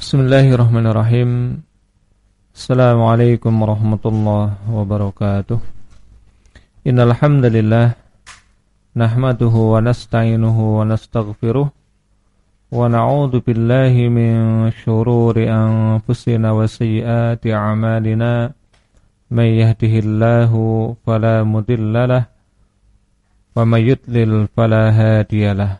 Bismillahirrahmanirrahim Assalamualaikum warahmatullahi wabarakatuh Innalhamdulillah Nahmaduhu wa nasta'inuhu wa nasta'gfiruh Wa na'udhu billahi min syururi anfusina wa sayyati amalina Man yahdihillahu falamudillalah Wa mayudlil falahadiyalah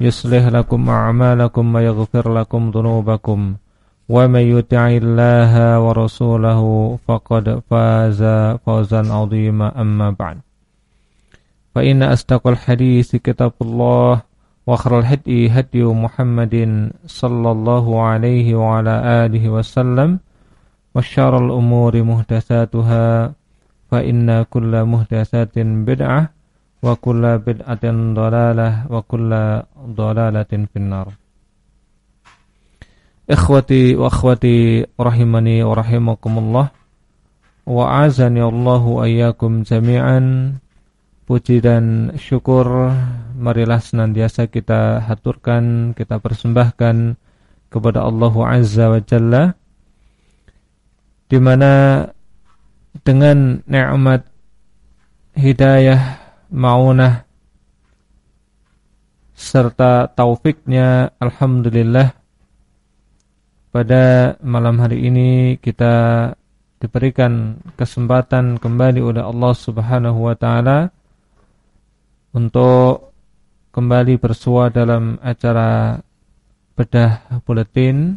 يصلح لكم أعمالكم ويغفر لكم ذنوبكم. ومن يطع الله ورسوله فقد فاز فوزا عظيما. أما بعد فإن أصدق الحديث كتاب الله وخر الهدي هدي محمد صلى الله عليه وعلى آله وسلم وشر الأمور محدثاتها فإن كل محدثات بدعة wa kulla bid'atin dhalalah finnar. Ikhwati wa akhwati rahimani wa rahimakumullah wa azani Allahu ayyakum jami'an. Puji dan syukur marilah senantiasa kita haturkan kita persembahkan kepada Allah Azza wa Jalla di mana dengan nikmat hidayah maunah serta taufiknya Alhamdulillah. Pada malam hari ini kita diberikan kesempatan kembali oleh Allah Subhanahu wa taala untuk kembali bersua dalam acara bedah buletin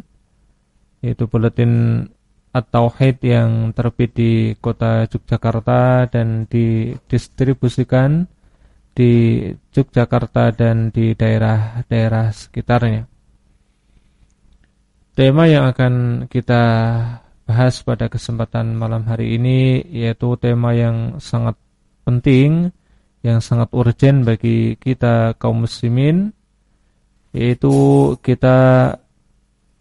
yaitu buletin At-Tauhid yang terbit di kota Yogyakarta dan didistribusikan di Yogyakarta dan di daerah-daerah sekitarnya. Tema yang akan kita bahas pada kesempatan malam hari ini yaitu tema yang sangat penting, yang sangat urgent bagi kita kaum muslimin yaitu kita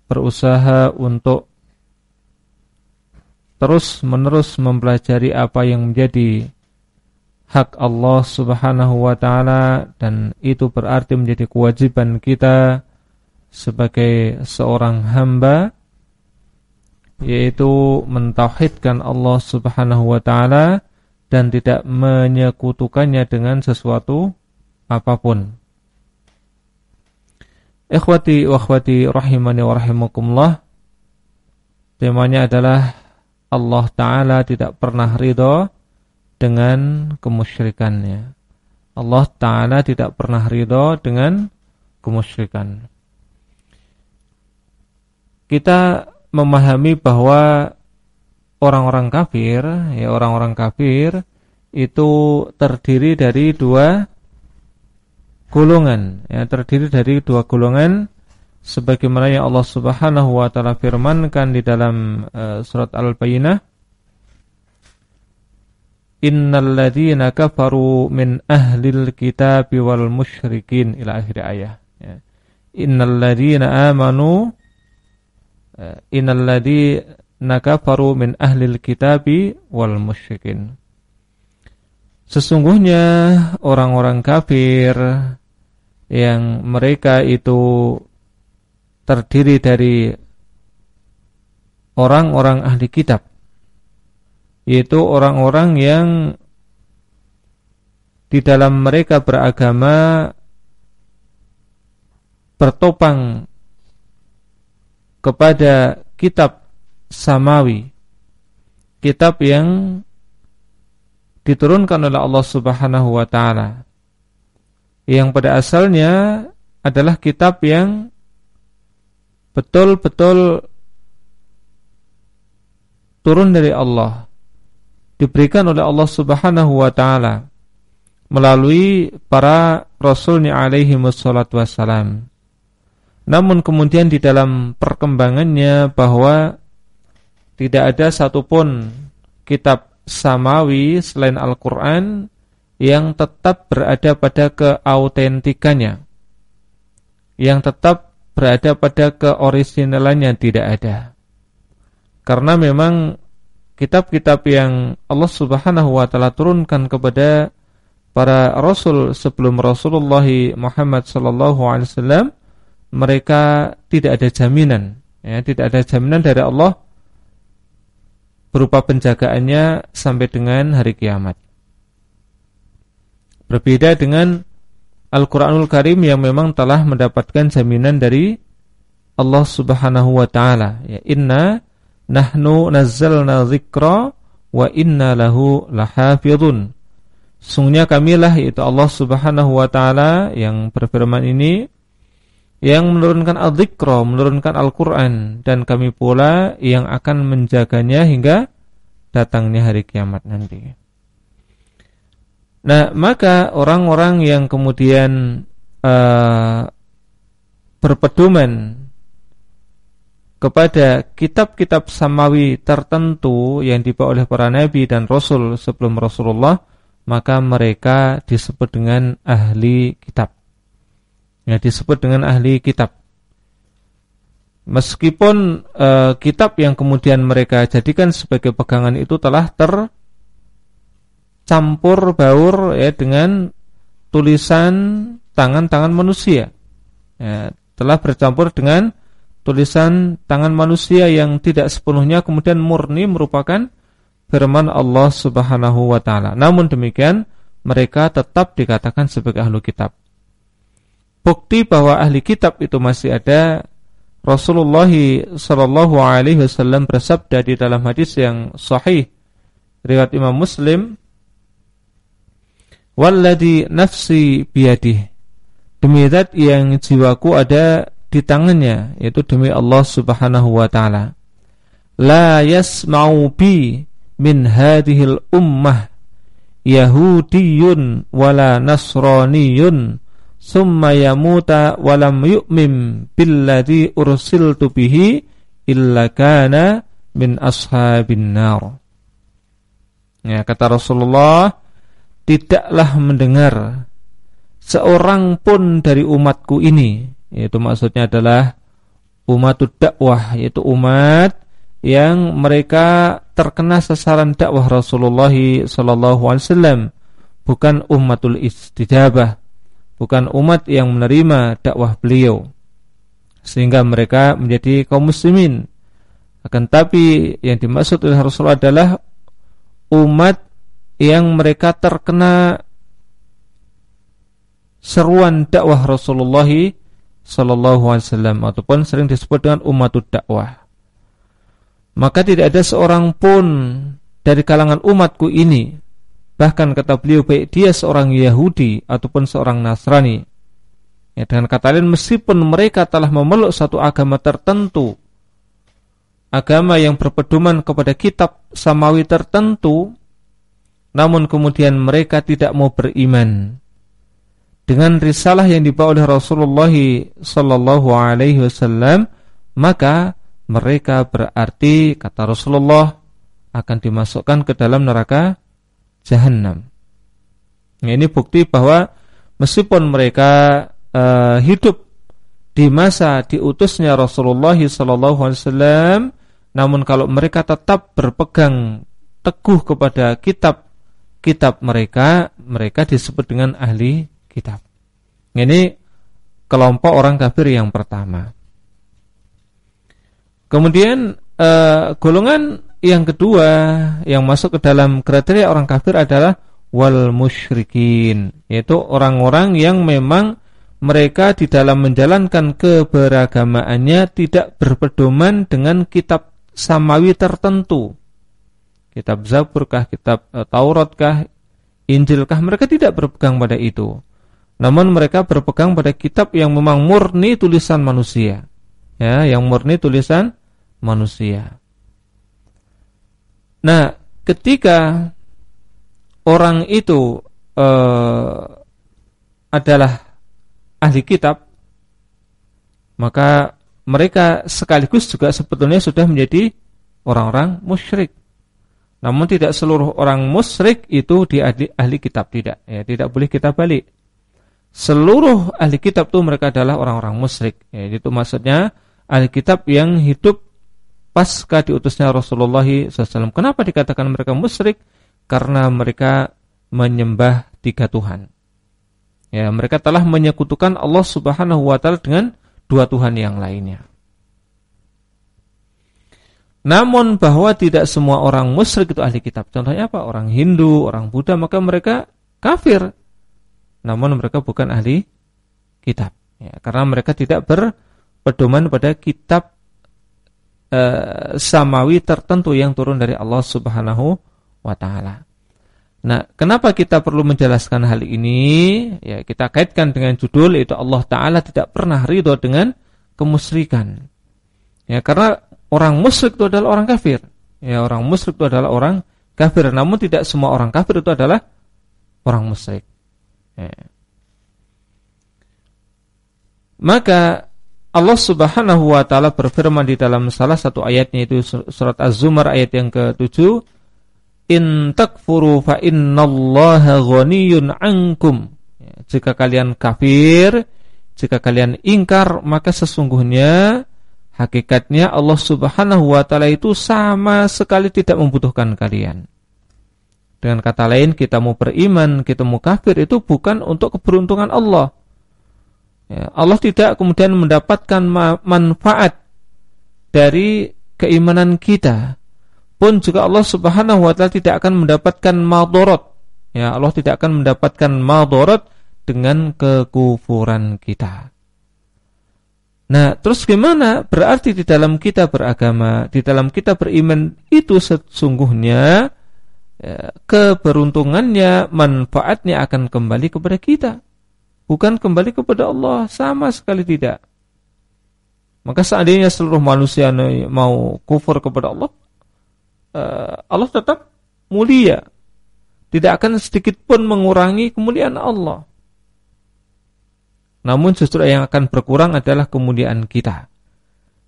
berusaha untuk terus-menerus mempelajari apa yang menjadi hak Allah Subhanahu wa taala dan itu berarti menjadi kewajiban kita sebagai seorang hamba yaitu mentauhidkan Allah Subhanahu wa taala dan tidak menyekutukannya dengan sesuatu apa pun. Ikhwati wa akhwati rahimani wa rahimakumullah. Temanya adalah Allah Ta'ala tidak pernah ridho dengan kemusyrikannya. Allah Ta'ala tidak pernah ridho dengan kemusyrikan. Kita memahami bahwa orang-orang kafir, ya orang-orang kafir itu terdiri dari dua golongan, ya terdiri dari dua golongan sebagaimana yang Allah Subhanahu wa taala firmankan di dalam uh, surat Al-Bayyinah Innal ladzina kafaru min ahlil kitabi wal musyrikin. Ila akhir ayat ya. Amanu uh, innal ladzina kafaru min ahlil kitabi wal musyrikin. Sesungguhnya orang-orang kafir yang mereka itu terdiri dari orang-orang ahli kitab yaitu orang-orang yang di dalam mereka beragama bertopang kepada kitab samawi kitab yang diturunkan oleh Allah Subhanahu wa taala. Yang pada asalnya adalah kitab yang betul-betul turun dari Allah. Diberikan oleh Allah Subhanahu wa taala melalui para rasulnya alaihi wassalatu wassalam. Namun kemudian di dalam perkembangannya bahwa tidak ada satupun kitab samawi selain Al-Quran yang tetap berada pada keautentikannya. Yang tetap berada pada keoriginalannya tidak ada. Karena memang kitab-kitab yang Allah Subhanahu wa taala turunkan kepada para rasul sebelum Rasulullah Muhammad sallallahu alaihi wasallam mereka tidak ada jaminan ya tidak ada jaminan dari Allah berupa penjagaannya sampai dengan hari kiamat. Berbeda dengan Al-Qur'anul Karim yang memang telah mendapatkan jaminan dari Allah Subhanahu wa taala ya inna nahnu nazzalna dzikra wa inna lahu lahafizun Sungguhnya kamilah yaitu Allah Subhanahu wa taala yang berfirman ini yang menurunkan al-dzikra, menurunkan Al-Qur'an dan kami pula yang akan menjaganya hingga datangnya hari kiamat nanti. Nah, maka orang-orang yang kemudian uh, berpedoman kepada kitab-kitab samawi tertentu yang dibawa oleh para nabi dan rasul sebelum Rasulullah maka mereka disebut dengan ahli kitab. Ya, disebut dengan ahli kitab. Meskipun uh, kitab yang kemudian mereka jadikan sebagai pegangan itu telah tercampur baur ya dengan tulisan tangan-tangan manusia. Ya, telah bercampur dengan tulisan tangan manusia yang tidak sepenuhnya kemudian murni merupakan firman Allah Subhanahu wa taala. Namun demikian, mereka tetap dikatakan sebagai ahlu kitab. Bukti bahwa ahli kitab itu masih ada Rasulullah sallallahu alaihi wasallam bersabda di dalam hadis yang sahih riwayat Imam Muslim Walladhi nafsi biyadih Demi yang jiwaku ada di tangannya Yaitu demi Allah subhanahu wa ta'ala. La yasma'u bi min hadhil ummah yahudiyun wala nasraniyun summa yamuta walam yu'mim billadhi ursiltu bihi illa kana min ashabin nar. Ya kata Rasulullah tidaklah mendengar seorang pun dari umatku ini yaitu maksudnya adalah umat dakwah yaitu umat yang mereka terkena sasaran dakwah Rasulullah wasallam bukan ummatul istijabah bukan umat yang menerima dakwah beliau sehingga mereka menjadi kaum muslimin. Akan tapi yang dimaksud oleh Rasulullah adalah umat yang mereka terkena seruan dakwah Rasulullah sallallahu alaihi wasallam ataupun sering disebut dengan umatud dakwah. Maka tidak ada seorang pun dari kalangan umatku ini bahkan kata beliau baik dia seorang Yahudi ataupun seorang Nasrani ya, dengan kata lain meskipun mereka telah memeluk satu agama tertentu agama yang berpedoman kepada kitab samawi tertentu namun kemudian mereka tidak mau beriman dengan risalah yang dibawa oleh Rasulullah sallallahu alaihi wasallam maka mereka berarti kata Rasulullah akan dimasukkan ke dalam neraka jahanam. Nah, ini bukti bahwa meskipun mereka uh, hidup di masa diutusnya Rasulullah SAW, namun kalau mereka tetap berpegang teguh kepada kitab-kitab mereka, mereka disebut dengan ahli kitab. Ini kelompok orang kafir yang pertama. Kemudian uh, golongan yang kedua yang masuk ke dalam kriteria orang kafir adalah wal musyrikin, yaitu orang-orang yang memang mereka di dalam menjalankan keberagamaannya tidak berpedoman dengan kitab samawi tertentu. kitab Zaburkah, kitab uh, Tauratkah, Injilkah, mereka tidak berpegang pada itu. Namun mereka berpegang pada kitab yang memang murni tulisan manusia. Ya, yang murni tulisan manusia. Nah, ketika orang itu uh, adalah ahli kitab, maka mereka sekaligus juga sebetulnya sudah menjadi orang-orang musyrik. Namun tidak seluruh orang musyrik itu di ahli, ahli kitab tidak, ya tidak boleh kita balik. Seluruh ahli kitab itu mereka adalah orang-orang musyrik. Ya, itu maksudnya ahli kitab yang hidup pasca diutusnya Rasulullah SAW. Kenapa dikatakan mereka musyrik? Karena mereka menyembah tiga Tuhan. Ya, mereka telah menyekutukan Allah Subhanahu wa taala dengan dua Tuhan yang lainnya. Namun bahwa tidak semua orang musyrik itu ahli kitab. Contohnya apa? Orang Hindu, orang Buddha, maka mereka kafir. Namun mereka bukan ahli kitab. Ya, karena mereka tidak berpedoman pada kitab uh, samawi tertentu yang turun dari Allah Subhanahu wa taala. Nah, kenapa kita perlu menjelaskan hal ini? Ya, kita kaitkan dengan judul itu Allah taala tidak pernah ridho dengan kemusyrikan. Ya, karena orang musyrik itu adalah orang kafir. Ya, orang musyrik itu adalah orang kafir. Namun tidak semua orang kafir itu adalah orang musyrik. Ya. Maka Allah Subhanahu wa taala berfirman di dalam salah satu ayatnya itu surat Az-Zumar ayat yang ke-7 in takfuru fa innallaha ghaniyun ankum. Ya, jika kalian kafir, jika kalian ingkar, maka sesungguhnya hakikatnya Allah Subhanahu wa taala itu sama sekali tidak membutuhkan kalian. Dengan kata lain, kita mau beriman, kita mau kafir itu bukan untuk keberuntungan Allah. Ya, Allah tidak kemudian mendapatkan manfaat dari keimanan kita pun juga Allah Subhanahu wa taala tidak akan mendapatkan madarat. Ya, Allah tidak akan mendapatkan madarat dengan kekufuran kita. Nah, terus gimana? Berarti di dalam kita beragama, di dalam kita beriman itu sesungguhnya ya, keberuntungannya, manfaatnya akan kembali kepada kita. Bukan kembali kepada Allah, sama sekali tidak. Maka seandainya seluruh manusia mau kufur kepada Allah, uh, Allah tetap mulia. Tidak akan sedikit pun mengurangi kemuliaan Allah. Namun justru yang akan berkurang adalah kemuliaan kita.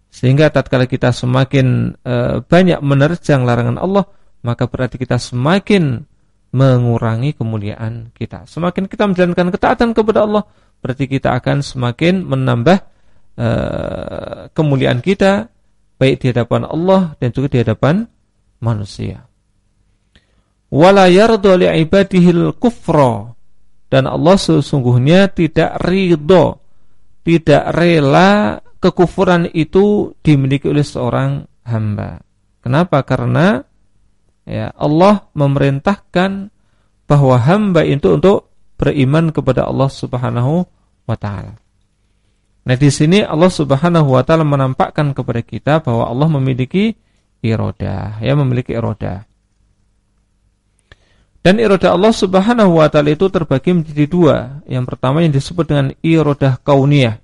Sehingga tatkala kita semakin uh, banyak menerjang larangan Allah, maka berarti kita semakin mengurangi kemuliaan kita. Semakin kita menjalankan ketaatan kepada Allah, berarti kita akan semakin menambah uh, kemuliaan kita baik di hadapan Allah dan juga di hadapan manusia. Wala yardu li'ibadihil kufra dan Allah sesungguhnya tidak ridho, tidak rela kekufuran itu dimiliki oleh seorang hamba. Kenapa? Karena ya Allah memerintahkan bahwa hamba itu untuk beriman kepada Allah Subhanahu wa taala. Nah, di sini Allah Subhanahu wa taala menampakkan kepada kita bahwa Allah memiliki iroda, ya memiliki iroda. Dan iroda Allah Subhanahu wa taala itu terbagi menjadi dua. Yang pertama yang disebut dengan iroda kauniyah.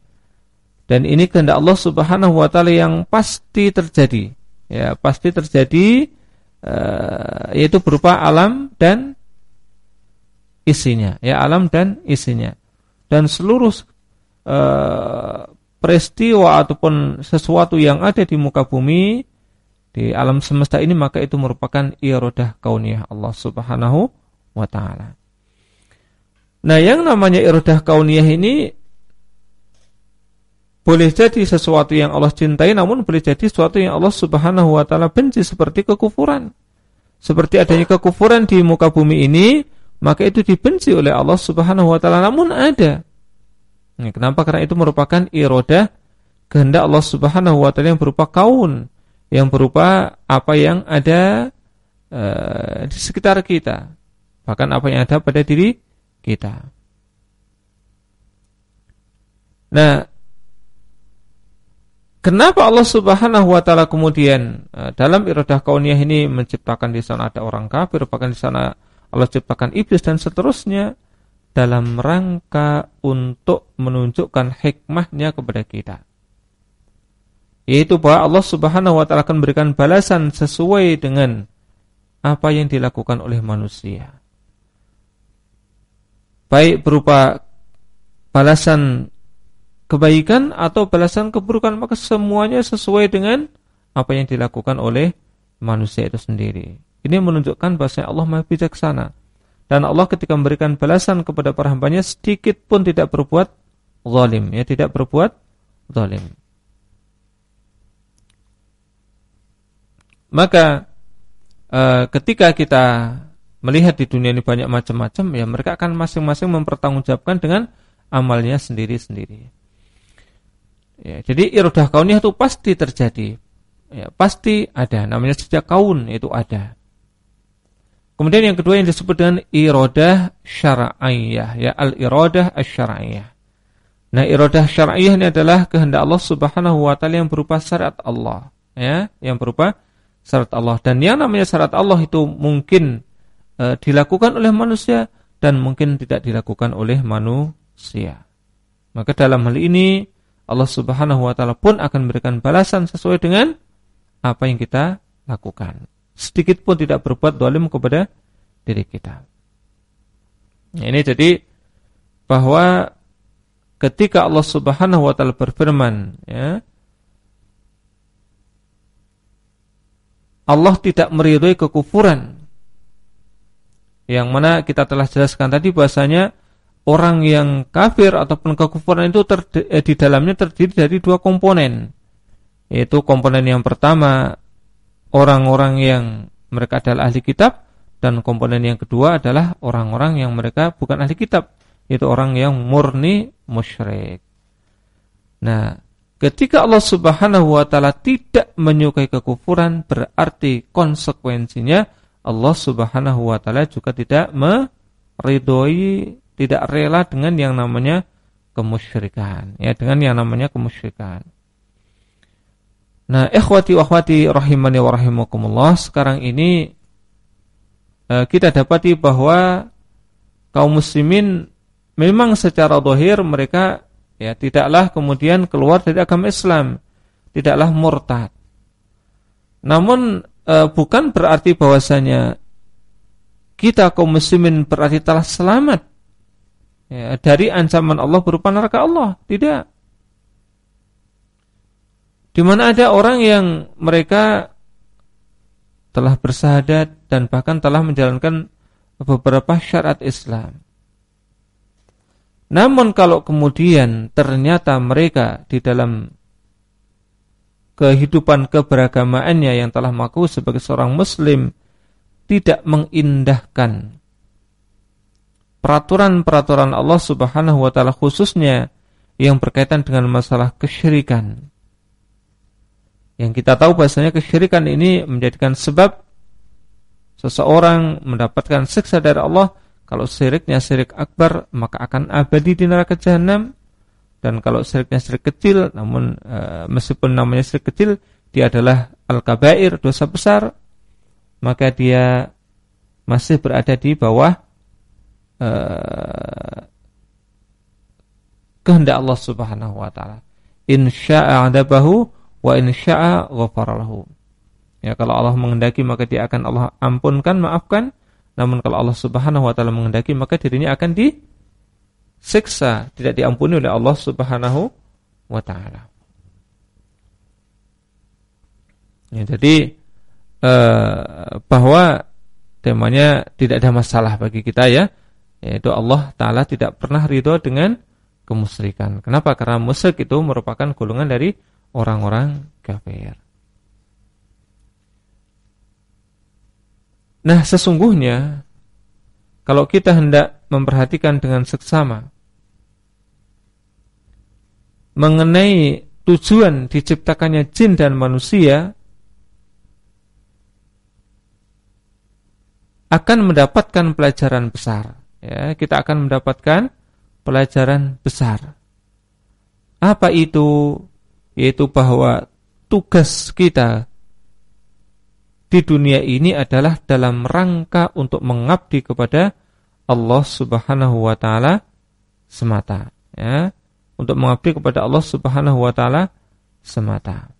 Dan ini kehendak Allah Subhanahu wa taala yang pasti terjadi. Ya, pasti terjadi yaitu berupa alam dan isinya, ya alam dan isinya. Dan seluruh uh, peristiwa ataupun sesuatu yang ada di muka bumi di alam semesta ini maka itu merupakan iradah kauniyah Allah Subhanahu wa taala. Nah, yang namanya iradah kauniyah ini boleh jadi sesuatu yang Allah cintai namun boleh jadi sesuatu yang Allah Subhanahu wa taala benci seperti kekufuran. Seperti adanya kekufuran di muka bumi ini, maka itu dibenci oleh Allah Subhanahu wa taala namun ada. Nah, kenapa? Karena itu merupakan iradah kehendak Allah Subhanahu wa taala yang berupa kaun yang berupa apa yang ada uh, di sekitar kita, bahkan apa yang ada pada diri kita. Nah, Kenapa Allah Subhanahu wa taala kemudian uh, dalam iradah kauniyah ini menciptakan di sana ada orang kafir, bahkan di sana Allah ciptakan iblis dan seterusnya dalam rangka untuk menunjukkan hikmahnya kepada kita. Yaitu bahwa Allah Subhanahu wa taala akan memberikan balasan sesuai dengan apa yang dilakukan oleh manusia. Baik berupa balasan kebaikan atau balasan keburukan maka semuanya sesuai dengan apa yang dilakukan oleh manusia itu sendiri. Ini menunjukkan bahwa Allah Maha bijaksana. Dan Allah ketika memberikan balasan kepada para hambanya sedikit pun tidak berbuat zalim, ya tidak berbuat zalim. Maka e, ketika kita melihat di dunia ini banyak macam-macam, ya mereka akan masing-masing mempertanggungjawabkan dengan amalnya sendiri-sendiri. Ya, jadi irodah kauniyah itu pasti terjadi. Ya, pasti ada. Namanya sejak kaun itu ada. Kemudian yang kedua yang disebut dengan irodah syara'iyah. Ya, al-irodah syara'iyah. Nah, irodah syara'iyah ini adalah kehendak Allah subhanahu wa ta'ala yang berupa syariat Allah. Ya, yang berupa syariat Allah. Dan yang namanya syariat Allah itu mungkin e, dilakukan oleh manusia dan mungkin tidak dilakukan oleh manusia. Maka dalam hal ini Allah Subhanahu wa taala pun akan memberikan balasan sesuai dengan apa yang kita lakukan. Sedikit pun tidak berbuat dolim kepada diri kita. Ini jadi bahwa ketika Allah Subhanahu wa taala berfirman, ya, Allah tidak meridhoi kekufuran. Yang mana kita telah jelaskan tadi bahasanya orang yang kafir ataupun kekufuran itu eh, di dalamnya terdiri dari dua komponen. Yaitu komponen yang pertama orang-orang yang mereka adalah ahli kitab dan komponen yang kedua adalah orang-orang yang mereka bukan ahli kitab, yaitu orang yang murni musyrik. Nah, ketika Allah Subhanahu wa taala tidak menyukai kekufuran berarti konsekuensinya Allah Subhanahu wa taala juga tidak meridhoi tidak rela dengan yang namanya kemusyrikan ya dengan yang namanya kemusyrikan. Nah ikhwati wa akhwati rahimani wa rahimakumullah sekarang ini eh, kita dapati bahwa kaum muslimin memang secara dohir mereka ya tidaklah kemudian keluar dari agama Islam tidaklah murtad. Namun eh, bukan berarti bahwasanya kita kaum muslimin berarti telah selamat ya, dari ancaman Allah berupa neraka Allah. Tidak. Di mana ada orang yang mereka telah bersahadat dan bahkan telah menjalankan beberapa syarat Islam. Namun kalau kemudian ternyata mereka di dalam kehidupan keberagamaannya yang telah mengaku sebagai seorang muslim tidak mengindahkan peraturan-peraturan Allah Subhanahu wa taala khususnya yang berkaitan dengan masalah kesyirikan. Yang kita tahu bahasanya kesyirikan ini menjadikan sebab seseorang mendapatkan siksa dari Allah kalau syiriknya syirik akbar maka akan abadi di neraka jahanam dan kalau syiriknya syirik kecil namun e, meskipun namanya syirik kecil dia adalah al-kabair dosa besar maka dia masih berada di bawah uh, kehendak Allah Subhanahu wa taala. In syaa'a 'adabahu wa in syaa'a ghafara lahu. Ya kalau Allah menghendaki maka dia akan Allah ampunkan, maafkan. Namun kalau Allah Subhanahu wa taala menghendaki maka dirinya akan disiksa, tidak diampuni oleh Allah Subhanahu wa taala. Ya, jadi eh, bahwa temanya tidak ada masalah bagi kita ya yaitu Allah Ta'ala tidak pernah ridho dengan kemusyrikan. Kenapa? Karena musyrik itu merupakan golongan dari orang-orang kafir. Nah sesungguhnya kalau kita hendak memperhatikan dengan seksama mengenai tujuan diciptakannya jin dan manusia akan mendapatkan pelajaran besar ya, kita akan mendapatkan pelajaran besar. Apa itu? yaitu bahwa tugas kita di dunia ini adalah dalam rangka untuk mengabdi kepada Allah Subhanahu wa taala semata ya untuk mengabdi kepada Allah Subhanahu wa taala semata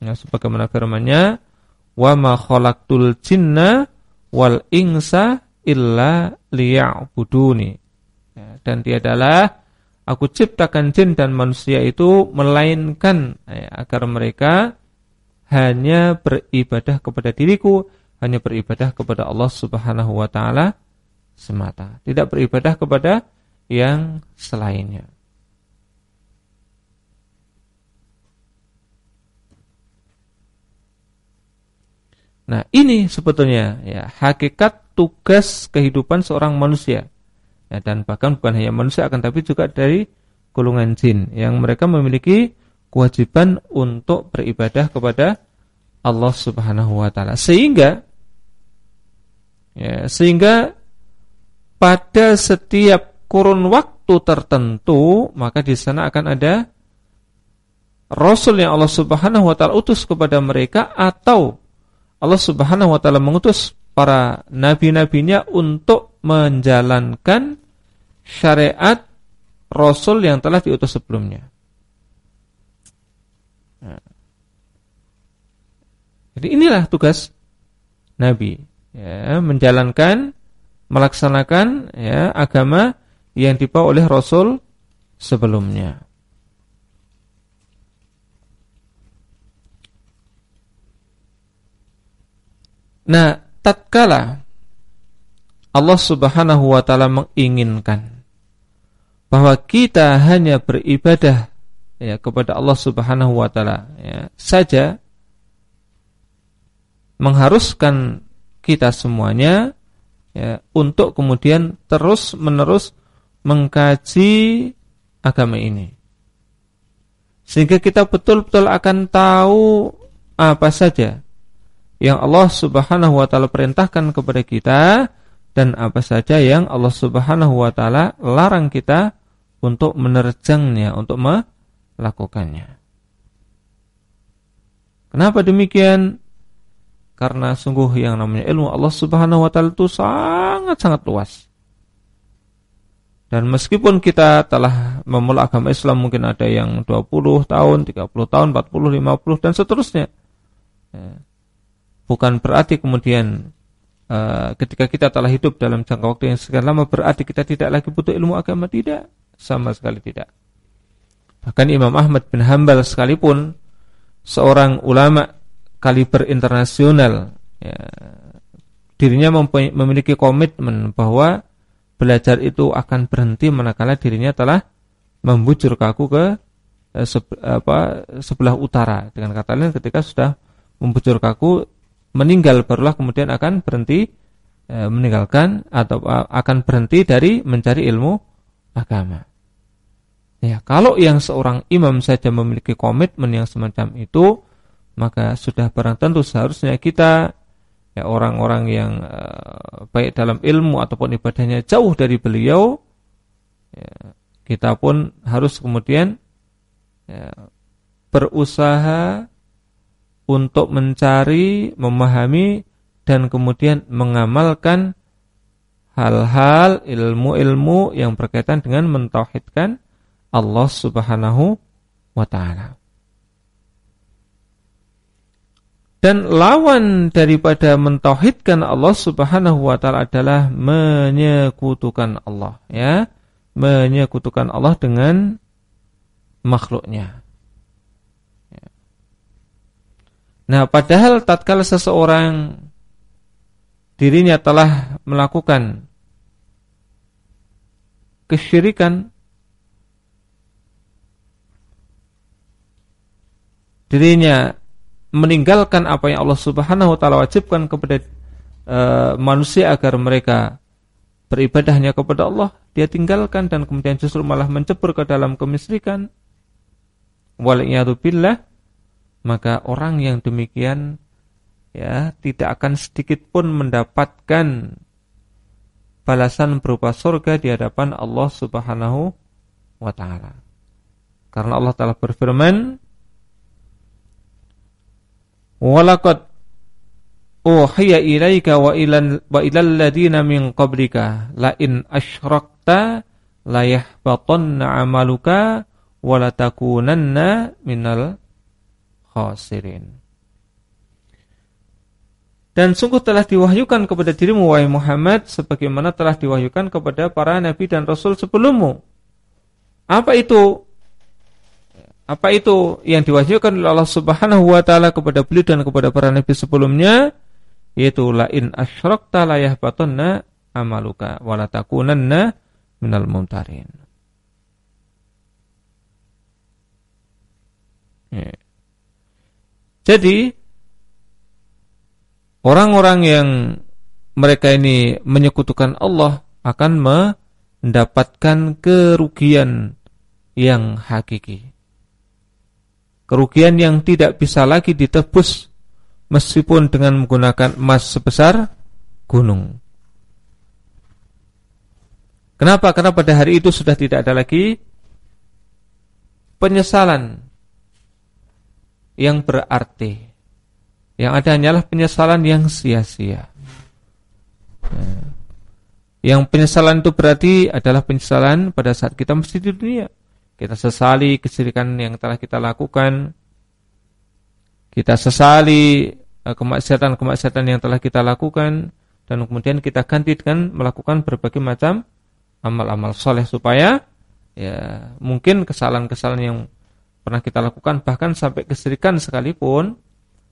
ya sebagaimana firman-Nya wa ma khalaqtul jinna wal insa illa liya'buduni ya, dan tiadalah aku ciptakan jin dan manusia itu melainkan ya, agar mereka hanya beribadah kepada diriku, hanya beribadah kepada Allah Subhanahu wa taala semata. Tidak beribadah kepada yang selainnya. Nah, ini sebetulnya ya hakikat tugas kehidupan seorang manusia. Ya, dan bahkan bukan hanya manusia akan tapi juga dari golongan jin yang mereka memiliki kewajiban untuk beribadah kepada Allah Subhanahu wa taala. Sehingga ya, sehingga pada setiap kurun waktu tertentu maka di sana akan ada rasul yang Allah Subhanahu wa taala utus kepada mereka atau Allah Subhanahu wa taala mengutus para nabi-nabinya untuk menjalankan syariat rasul yang telah diutus sebelumnya. Nah. Jadi inilah tugas Nabi, ya, menjalankan, melaksanakan ya, agama yang dibawa oleh Rasul sebelumnya. Nah, tatkala Allah Subhanahu wa taala menginginkan bahwa kita hanya beribadah ya kepada Allah Subhanahu wa taala ya, saja mengharuskan kita semuanya ya untuk kemudian terus-menerus mengkaji agama ini. Sehingga kita betul-betul akan tahu apa saja yang Allah Subhanahu wa taala perintahkan kepada kita dan apa saja yang Allah Subhanahu wa taala larang kita untuk menerjangnya, untuk melakukannya. Kenapa demikian? Karena sungguh yang namanya ilmu Allah Subhanahu wa taala itu sangat-sangat luas. Dan meskipun kita telah memulai agama Islam mungkin ada yang 20 tahun, 30 tahun, 40, 50 dan seterusnya. Ya. Bukan berarti kemudian uh, ketika kita telah hidup dalam jangka waktu yang sekian lama berarti kita tidak lagi butuh ilmu agama? Tidak, sama sekali tidak. Bahkan Imam Ahmad bin Hambal sekalipun seorang ulama kaliber internasional ya, dirinya memiliki komitmen bahwa belajar itu akan berhenti manakala dirinya telah membujur kaku ke eh, se, apa, sebelah utara. Dengan kata lain ketika sudah membujur kaku meninggal barulah kemudian akan berhenti e, meninggalkan atau akan berhenti dari mencari ilmu agama. Ya, kalau yang seorang imam saja memiliki komitmen yang semacam itu, maka sudah barang tentu seharusnya kita ya orang-orang yang uh, baik dalam ilmu ataupun ibadahnya jauh dari beliau ya, kita pun harus kemudian ya, berusaha untuk mencari, memahami dan kemudian mengamalkan hal-hal ilmu-ilmu yang berkaitan dengan mentauhidkan Allah Subhanahu wa taala. Dan lawan daripada mentauhidkan Allah Subhanahu wa taala adalah menyekutukan Allah, ya. Menyekutukan Allah dengan makhluknya. Ya. Nah, padahal tatkala seseorang dirinya telah melakukan kesyirikan dirinya meninggalkan apa yang Allah Subhanahu wa taala wajibkan kepada uh, manusia agar mereka beribadahnya kepada Allah, dia tinggalkan dan kemudian justru malah mencebur ke dalam kemistrikan. Waliyadzubillah, maka orang yang demikian ya tidak akan sedikit pun mendapatkan balasan berupa surga di hadapan Allah Subhanahu wa taala. Karena Allah telah berfirman walaqad uhiya ilaika wa ilal wa ilal ladina min qablika la in asyrakta la yahbatanna amaluka wa la takunanna minal khasirin dan sungguh telah diwahyukan kepada dirimu wahai Muhammad sebagaimana telah diwahyukan kepada para nabi dan rasul sebelummu. Apa itu? Apa itu yang diwahyukan oleh Allah Subhanahu wa taala kepada beliau dan kepada para nabi sebelumnya? Yaitu la in asyrakta la yahbatanna amaluka wa la takunanna minal mumtarin. Ya. Jadi orang-orang yang mereka ini menyekutukan Allah akan mendapatkan kerugian yang hakiki. Kerugian yang tidak bisa lagi ditebus meskipun dengan menggunakan emas sebesar gunung. Kenapa? Karena pada hari itu sudah tidak ada lagi penyesalan yang berarti. Yang ada hanyalah penyesalan yang sia-sia. Ya. Yang penyesalan itu berarti adalah penyesalan pada saat kita mesti di dunia. Kita sesali kesyirikan yang telah kita lakukan. Kita sesali eh, kemaksiatan-kemaksiatan yang telah kita lakukan dan kemudian kita ganti dengan melakukan berbagai macam amal-amal soleh supaya ya mungkin kesalahan-kesalahan yang pernah kita lakukan bahkan sampai kesyirikan sekalipun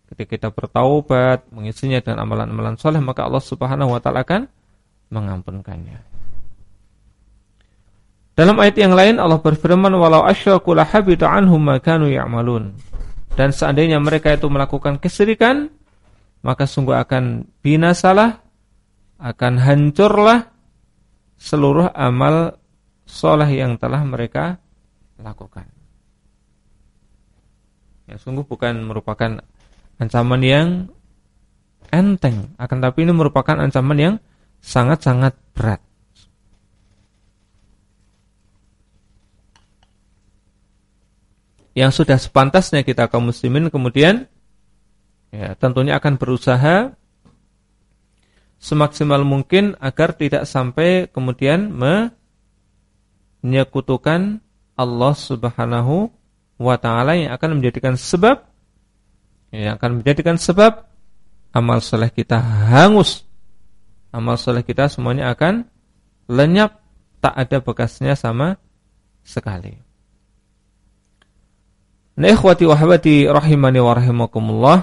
Ketika kita bertaubat, mengisinya dengan amalan-amalan soleh, maka Allah Subhanahu wa taala akan mengampunkannya. Dalam ayat yang lain Allah berfirman walau asyraku lahabita anhum ma kanu ya'malun. Dan seandainya mereka itu melakukan kesyirikan, maka sungguh akan binasalah, akan hancurlah seluruh amal soleh yang telah mereka lakukan. Ya sungguh bukan merupakan ancaman yang enteng, akan tapi ini merupakan ancaman yang sangat-sangat berat. Yang sudah sepantasnya kita kaum muslimin kemudian ya tentunya akan berusaha semaksimal mungkin agar tidak sampai kemudian menyekutukan Allah Subhanahu wa taala yang akan menjadikan sebab yang akan menjadikan sebab amal soleh kita hangus. Amal soleh kita semuanya akan lenyap, tak ada bekasnya sama sekali. Nah, ikhwati wa rahimani wa rahimakumullah.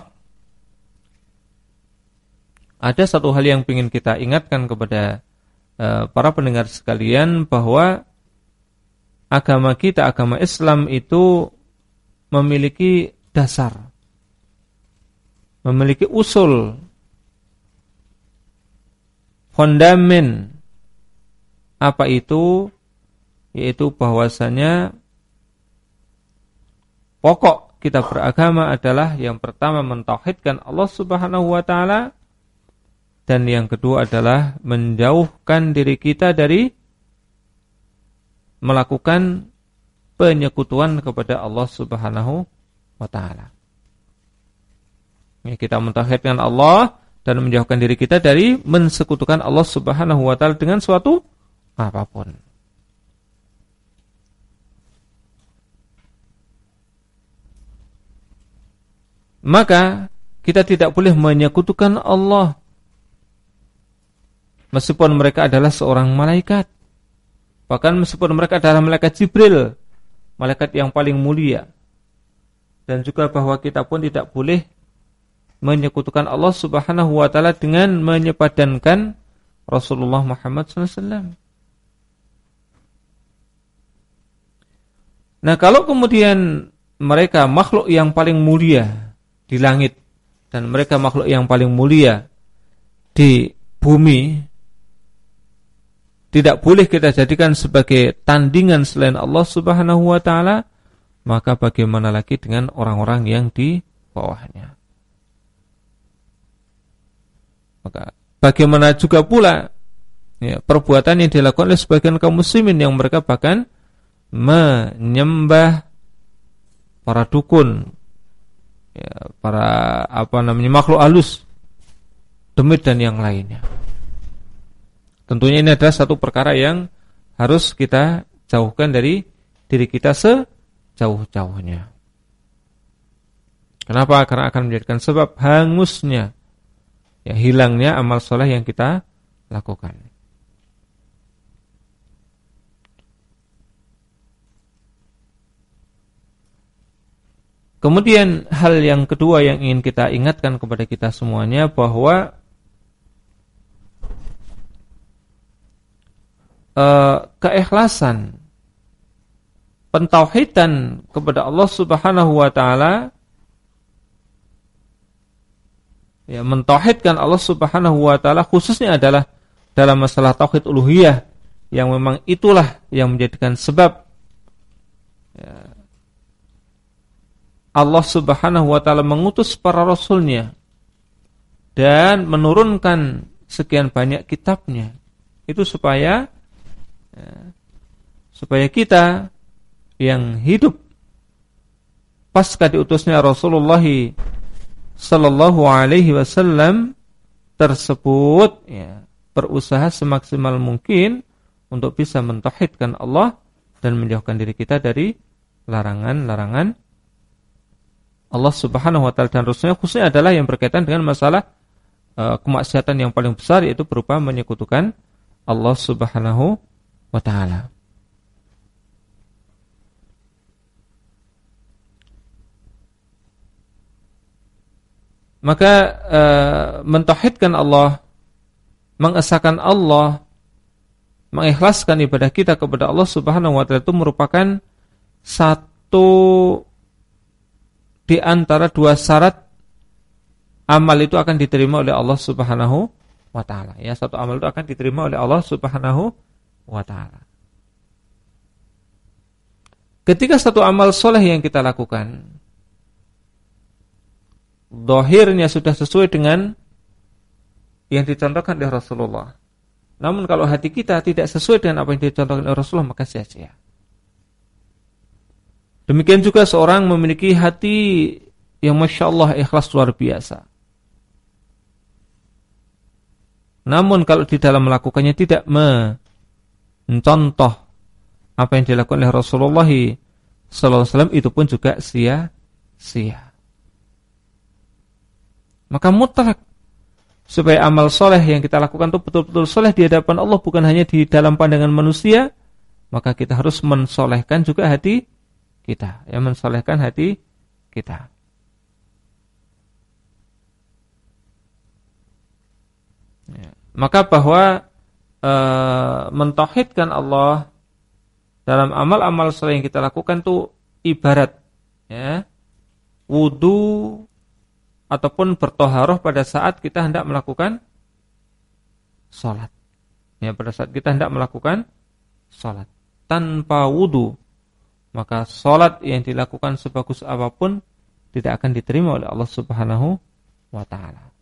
Ada satu hal yang ingin kita ingatkan kepada uh, para pendengar sekalian bahwa agama kita, agama Islam itu memiliki dasar memiliki usul fondamen apa itu yaitu bahwasanya pokok kita beragama adalah yang pertama mentauhidkan Allah Subhanahu wa taala dan yang kedua adalah menjauhkan diri kita dari melakukan penyekutuan kepada Allah Subhanahu wa taala. Ya, kita mentauhidkan Allah dan menjauhkan diri kita dari mensekutukan Allah Subhanahu wa taala dengan suatu apa pun. Maka kita tidak boleh menyekutukan Allah meskipun mereka adalah seorang malaikat. Bahkan meskipun mereka adalah malaikat Jibril, malaikat yang paling mulia. Dan juga bahwa kita pun tidak boleh menyekutukan Allah Subhanahu wa taala dengan menyepadankan Rasulullah Muhammad SAW. Nah, kalau kemudian mereka makhluk yang paling mulia di langit dan mereka makhluk yang paling mulia di bumi tidak boleh kita jadikan sebagai tandingan selain Allah Subhanahu wa taala, maka bagaimana lagi dengan orang-orang yang di bawahnya? Maka bagaimana juga pula ya, perbuatan yang dilakukan oleh sebagian kaum muslimin yang mereka bahkan menyembah para dukun ya, para apa namanya makhluk halus, demit dan yang lainnya. Tentunya ini adalah satu perkara yang harus kita jauhkan dari diri kita sejauh-jauhnya. Kenapa? Karena akan menjadikan sebab hangusnya, ya hilangnya amal soleh yang kita lakukan. Kemudian hal yang kedua yang ingin kita ingatkan kepada kita semuanya bahwa uh, keikhlasan pentauhidan kepada Allah Subhanahu wa taala ya mentauhidkan Allah Subhanahu wa taala khususnya adalah dalam masalah tauhid uluhiyah yang memang itulah yang menjadikan sebab ya, Allah Subhanahu wa taala mengutus para rasulnya dan menurunkan sekian banyak kitabnya. Itu supaya ya, supaya kita yang hidup pasca diutusnya Rasulullah sallallahu alaihi wasallam tersebut ya, berusaha semaksimal mungkin untuk bisa mentauhidkan Allah dan menjauhkan diri kita dari larangan-larangan Allah Subhanahu wa taala. Dan Rasulnya khususnya adalah yang berkaitan dengan masalah uh, kemaksiatan yang paling besar yaitu berupa menyekutukan Allah Subhanahu wa taala. Maka uh, mentauhidkan Allah, mengesahkan Allah, mengikhlaskan ibadah kita kepada Allah Subhanahu wa taala itu merupakan satu di antara dua syarat amal itu akan diterima oleh Allah Subhanahu wa taala. Ya, satu amal itu akan diterima oleh Allah Subhanahu wa taala. Ketika satu amal soleh yang kita lakukan dohirnya sudah sesuai dengan yang dicontohkan oleh Rasulullah. Namun kalau hati kita tidak sesuai dengan apa yang dicontohkan oleh Rasulullah maka sia-sia. Demikian juga seorang memiliki hati yang Masya Allah ikhlas luar biasa. Namun kalau di dalam melakukannya tidak mencontoh apa yang dilakukan oleh Rasulullah SAW itu pun juga sia-sia maka mutlak supaya amal soleh yang kita lakukan itu betul-betul soleh di hadapan Allah bukan hanya di dalam pandangan manusia, maka kita harus mensolehkan juga hati kita, ya mensolehkan hati kita. Ya. Maka bahwa e, mentauhidkan Allah dalam amal-amal soleh kita lakukan itu ibarat ya wudu ataupun bertoharoh pada saat kita hendak melakukan sholat. Ya, pada saat kita hendak melakukan sholat. Tanpa wudhu, maka sholat yang dilakukan sebagus apa pun tidak akan diterima oleh Allah Subhanahu wa Ta'ala.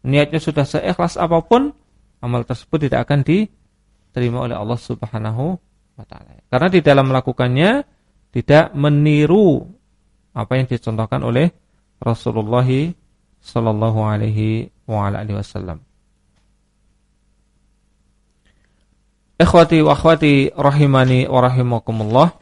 Ya. Niatnya sudah seikhlas apa pun, amal tersebut tidak akan diterima oleh Allah Subhanahu wa Ta'ala. Karena di dalam melakukannya tidak meniru apa yang dicontohkan oleh Rasulullah sallallahu alaihi wa alihi wasallam. Ikhwati wa akhwati rahimani wa rahimakumullah.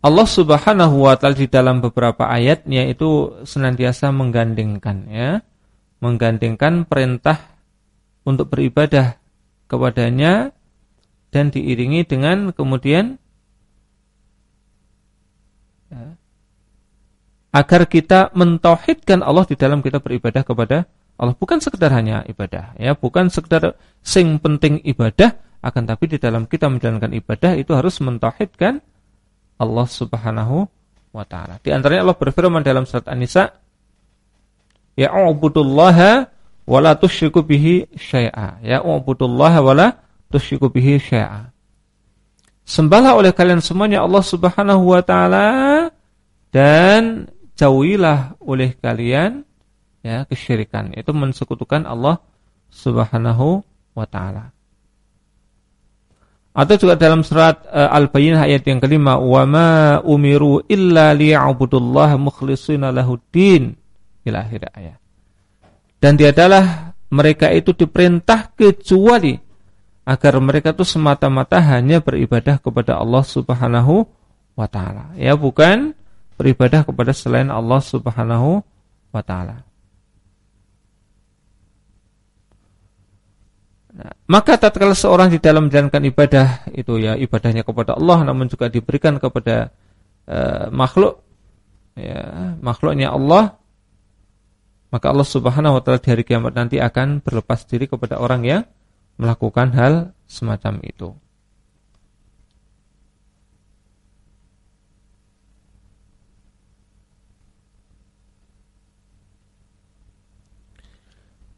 Allah Subhanahu wa taala di dalam beberapa ayatnya itu senantiasa menggandengkan ya, menggandengkan perintah untuk beribadah kepadanya dan diiringi dengan kemudian ya, agar kita mentauhidkan Allah di dalam kita beribadah kepada Allah. Bukan sekedar hanya ibadah ya. Bukan sekedar sing penting ibadah akan tapi di dalam kita menjalankan ibadah itu harus mentauhidkan Allah Subhanahu wa taala. Di antaranya Allah berfirman dalam surat An-Nisa Ya'budullaha wa la tusyriku bihi syai'a. Ya'budullaha wa la tusyriku bihi syai'a. Sembahlah oleh kalian semuanya Allah Subhanahu wa taala dan jauhilah oleh kalian ya kesyirikan. Itu mensekutukan Allah Subhanahu wa taala. Atau juga dalam surat uh, Al-Bayyinah ayat yang kelima, "Wa ma umiru illa liya'budullaha mukhlishina lahuddin." Ila akhir ayat. Dan tiadalah mereka itu diperintah kecuali agar mereka itu semata-mata hanya beribadah kepada Allah Subhanahu wa taala. Ya, bukan beribadah kepada selain Allah Subhanahu wa taala. Nah, maka tatkala seorang di dalam menjalankan ibadah itu ya ibadahnya kepada Allah namun juga diberikan kepada uh, makhluk ya makhluknya Allah maka Allah Subhanahu wa taala di hari kiamat nanti akan berlepas diri kepada orang yang melakukan hal semacam itu.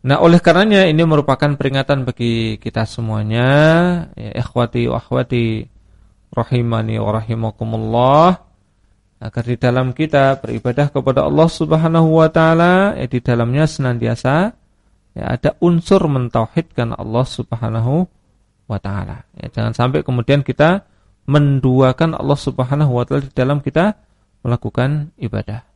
Nah, oleh karenanya ini merupakan peringatan bagi kita semuanya, ya ikhwati wa akhwati rahimani wa rahimakumullah, agar di dalam kita beribadah kepada Allah Subhanahu wa taala, ya di dalamnya senantiasa ya ada unsur mentauhidkan Allah Subhanahu wa taala. Ya, jangan sampai kemudian kita menduakan Allah Subhanahu wa taala di dalam kita melakukan ibadah.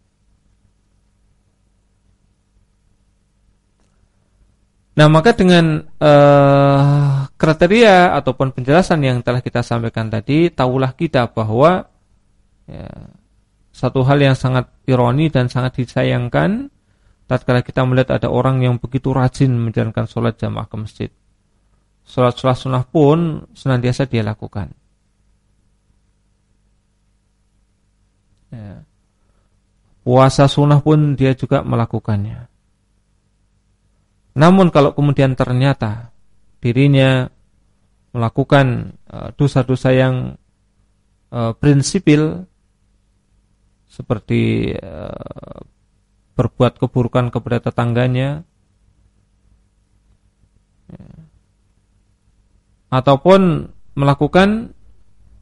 Nah, maka dengan uh, kriteria ataupun penjelasan yang telah kita sampaikan tadi, tahulah kita bahwa ya, satu hal yang sangat ironi dan sangat disayangkan tatkala kita melihat ada orang yang begitu rajin menjalankan sholat jamaah ke masjid. Sholat-sholat sunnah pun senantiasa dia lakukan. Ya. Puasa sunnah pun dia juga melakukannya. Namun kalau kemudian ternyata dirinya melakukan eh, dosa-dosa yang uh, prinsipil seperti uh, berbuat keburukan kepada tetangganya ya, ataupun melakukan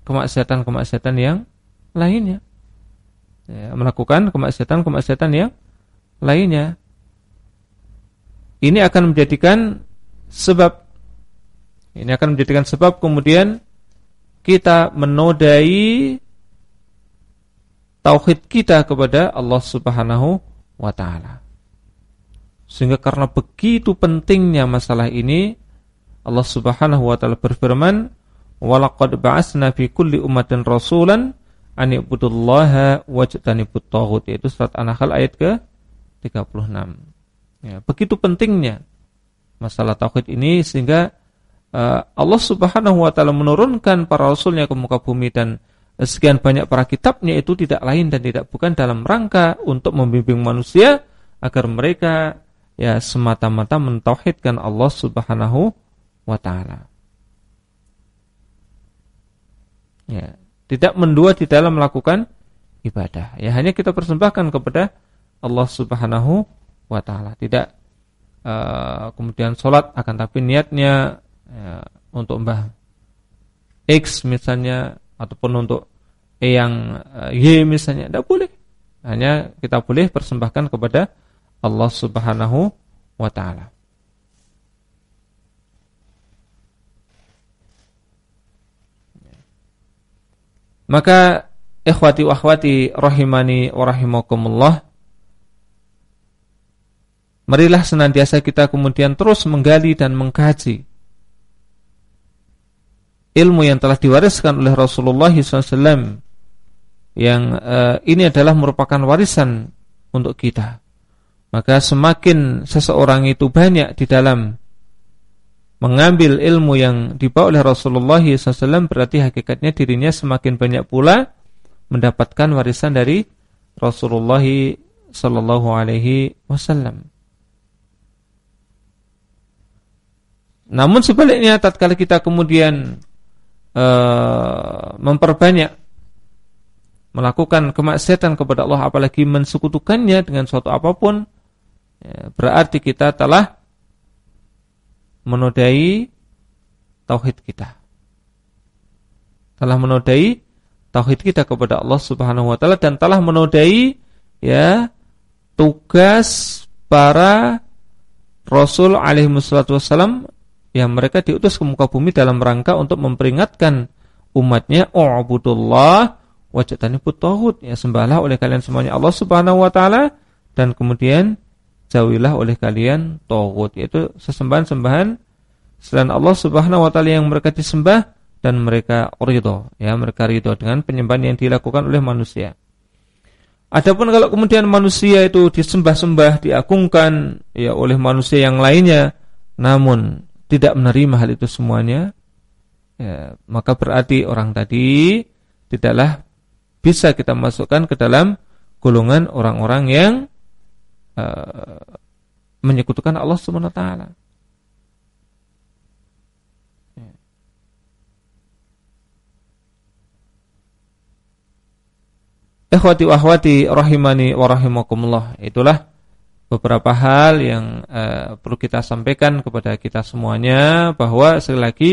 kemaksiatan-kemaksiatan yang lainnya ya, melakukan kemaksiatan-kemaksiatan yang lainnya ini akan menjadikan sebab ini akan menjadikan sebab kemudian kita menodai tauhid kita kepada Allah Subhanahu wa taala. Sehingga karena begitu pentingnya masalah ini Allah Subhanahu wa taala berfirman, "Walaqad ba'atsna fi kulli ummatin rasulan an ibudullaha wajtanibut taghut." Itu surat An-Nahl ayat ke 36. Ya, begitu pentingnya masalah tauhid ini sehingga uh, Allah Subhanahu wa taala menurunkan para rasulnya ke muka bumi dan sekian banyak para kitabnya itu tidak lain dan tidak bukan dalam rangka untuk membimbing manusia agar mereka ya semata-mata mentauhidkan Allah Subhanahu wa taala. Ya, tidak mendua di dalam melakukan ibadah. Ya, hanya kita persembahkan kepada Allah Subhanahu wa taala. Tidak uh, kemudian sholat akan tapi niatnya ya, untuk Mbah X misalnya ataupun untuk yang uh, Y misalnya tidak boleh. Hanya kita boleh persembahkan kepada Allah Subhanahu wa taala. Maka ikhwati wa akhwati rahimani wa rahimakumullah Marilah senantiasa kita kemudian terus menggali dan mengkaji ilmu yang telah diwariskan oleh Rasulullah SAW yang uh, ini adalah merupakan warisan untuk kita. Maka semakin seseorang itu banyak di dalam mengambil ilmu yang dibawa oleh Rasulullah SAW berarti hakikatnya dirinya semakin banyak pula mendapatkan warisan dari Rasulullah Wasallam. Namun sebaliknya tatkala kita kemudian uh, memperbanyak melakukan kemaksiatan kepada Allah apalagi mensekutukannya dengan suatu apa pun ya, berarti kita telah menodai tauhid kita. Telah menodai tauhid kita kepada Allah Subhanahu wa taala dan telah menodai ya tugas para Rasul alaihi wassalam ya mereka diutus ke muka bumi dalam rangka untuk memperingatkan umatnya ubudullah wajatani putahud ya sembahlah oleh kalian semuanya Allah Subhanahu wa taala dan kemudian jauhilah oleh kalian tauhid yaitu sesembahan-sembahan selain Allah Subhanahu wa taala yang mereka disembah dan mereka ridho ya mereka ridho dengan penyembahan yang dilakukan oleh manusia. Adapun kalau kemudian manusia itu disembah-sembah, diagungkan ya oleh manusia yang lainnya, namun tidak menerima hal itu semuanya, ya, maka berarti orang tadi tidaklah bisa kita masukkan ke dalam golongan orang-orang yang uh, menyekutukan Allah Subhanahu wa taala. Ikhwati wa rahimani wa rahimakumullah. Itulah beberapa hal yang uh, perlu kita sampaikan kepada kita semuanya bahwa sekali lagi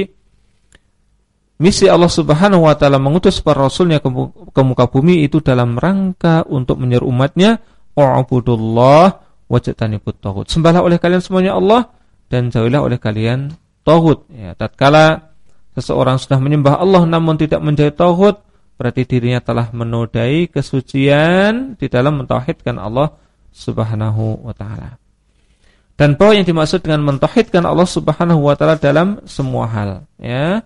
misi Allah Subhanahu wa taala mengutus para rasulnya ke, ke muka bumi itu dalam rangka untuk menyeru umatnya wa'budullah wajtanibut taghut. Sembahlah oleh kalian semuanya Allah dan jauhilah oleh kalian taghut. Ya, tatkala seseorang sudah menyembah Allah namun tidak menjauhi taghut berarti dirinya telah menodai kesucian di dalam mentauhidkan Allah Subhanahu wa taala. Dan bahwa yang dimaksud dengan mentauhidkan Allah Subhanahu wa taala dalam semua hal, ya.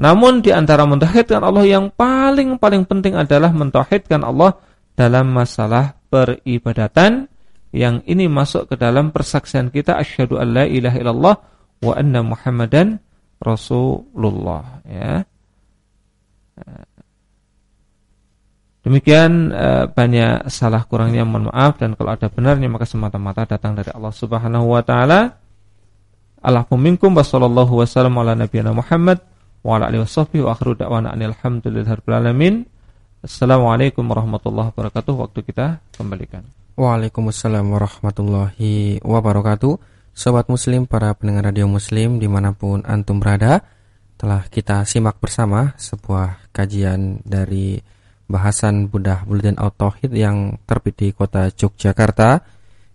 Namun di antara mentauhidkan Allah yang paling paling penting adalah mentauhidkan Allah dalam masalah peribadatan yang ini masuk ke dalam persaksian kita asyhadu alla ilaha illallah wa anna muhammadan rasulullah ya. Demikian uh, banyak salah kurangnya mohon maaf dan kalau ada benarnya maka semata-mata datang dari Allah Subhanahu wa taala. Allahu minkum wa sallallahu wasallam ala nabiyyina Muhammad wa ala alihi washabbihi wa akhiru da'wana alhamdulillahirabbil alamin. Assalamualaikum warahmatullahi wabarakatuh. Waktu kita kembalikan. Waalaikumsalam warahmatullahi wabarakatuh. Sobat muslim, para pendengar radio muslim di mana pun antum berada Telah kita simak bersama sebuah kajian dari bahasan Buddha Buletin Autohid yang terbit di kota Yogyakarta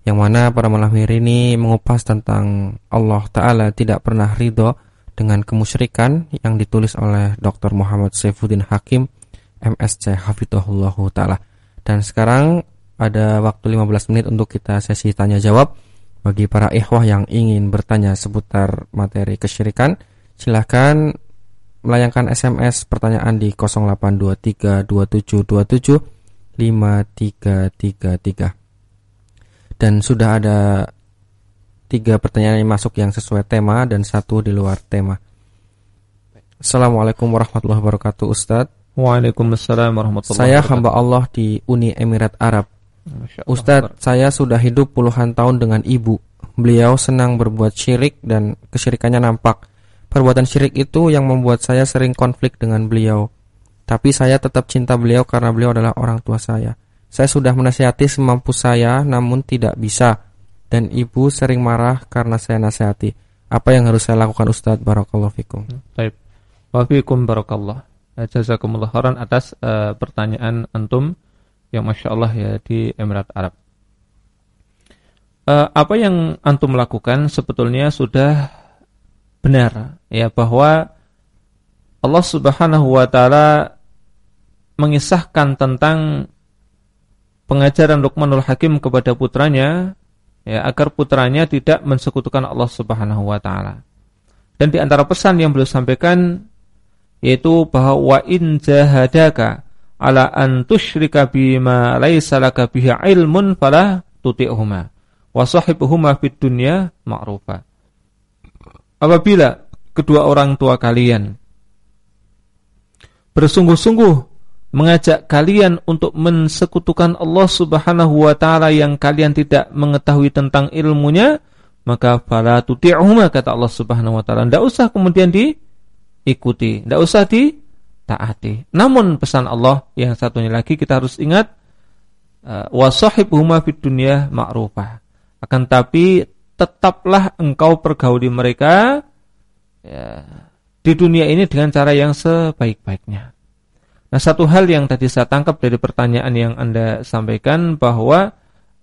yang mana pada malam hari ini mengupas tentang Allah Ta'ala tidak pernah ridho dengan kemusyrikan yang ditulis oleh Dr. Muhammad Saifuddin Hakim MSC Hafidhullah Ta'ala dan sekarang ada waktu 15 menit untuk kita sesi tanya jawab bagi para ikhwah yang ingin bertanya seputar materi kesyirikan silahkan melayangkan SMS pertanyaan di 082327235333. Dan sudah ada tiga pertanyaan yang masuk yang sesuai tema dan satu di luar tema. Assalamualaikum warahmatullahi wabarakatuh Ustadz. Waalaikumsalam warahmatullahi Saya hamba Allah di Uni Emirat Arab. Ustadz, saya sudah hidup puluhan tahun dengan ibu. Beliau senang berbuat syirik dan kesyirikannya nampak. Perbuatan syirik itu yang membuat saya sering konflik dengan beliau. Tapi saya tetap cinta beliau karena beliau adalah orang tua saya. Saya sudah menasihati semampu saya namun tidak bisa. Dan ibu sering marah karena saya nasihati. Apa yang harus saya lakukan Ustadz Barakallahu Fikum? Baik. Wafikum Barakallah. Jazakumullah khairan atas uh, pertanyaan antum yang Masya Allah ya di Emirat Arab. Uh, apa yang antum lakukan sebetulnya sudah benar ya bahwa Allah Subhanahu wa taala mengisahkan tentang pengajaran Luqmanul Hakim kepada putranya ya agar putranya tidak mensekutukan Allah Subhanahu wa taala. Dan di antara pesan yang beliau sampaikan yaitu bahwa wa in jahadaka ala an tusyrika bima laisa laka bihi ilmun fala tuti'huma wa sahibuhuma fid dunya ma'rufa apabila kedua orang tua kalian bersungguh-sungguh mengajak kalian untuk mensekutukan Allah Subhanahu wa taala yang kalian tidak mengetahui tentang ilmunya, maka fala tuti'huma kata Allah Subhanahu wa taala. Tidak usah kemudian diikuti, tidak usah ditaati. Namun pesan Allah yang satunya lagi kita harus ingat uh, wa sahibuhuma fid dunya ma'rufah. Akan tapi tetaplah engkau pergauli mereka ya, di dunia ini dengan cara yang sebaik-baiknya. Nah, satu hal yang tadi saya tangkap dari pertanyaan yang Anda sampaikan bahwa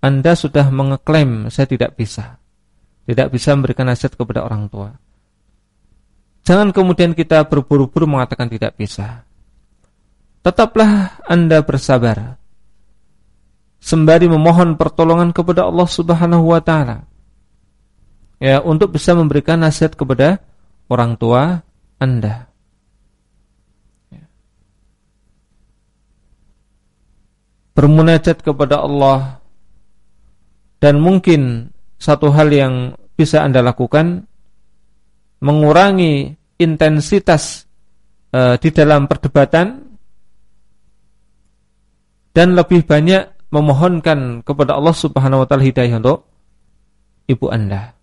Anda sudah mengeklaim saya tidak bisa. Tidak bisa memberikan nasihat kepada orang tua. Jangan kemudian kita berburu-buru mengatakan tidak bisa. Tetaplah Anda bersabar. Sembari memohon pertolongan kepada Allah Subhanahu wa taala. Ya, untuk bisa memberikan nasihat kepada orang tua Anda. Ya. Bermunajat kepada Allah dan mungkin satu hal yang bisa Anda lakukan mengurangi intensitas e, di dalam perdebatan dan lebih banyak memohonkan kepada Allah Subhanahu wa taala hidayah untuk ibu Anda.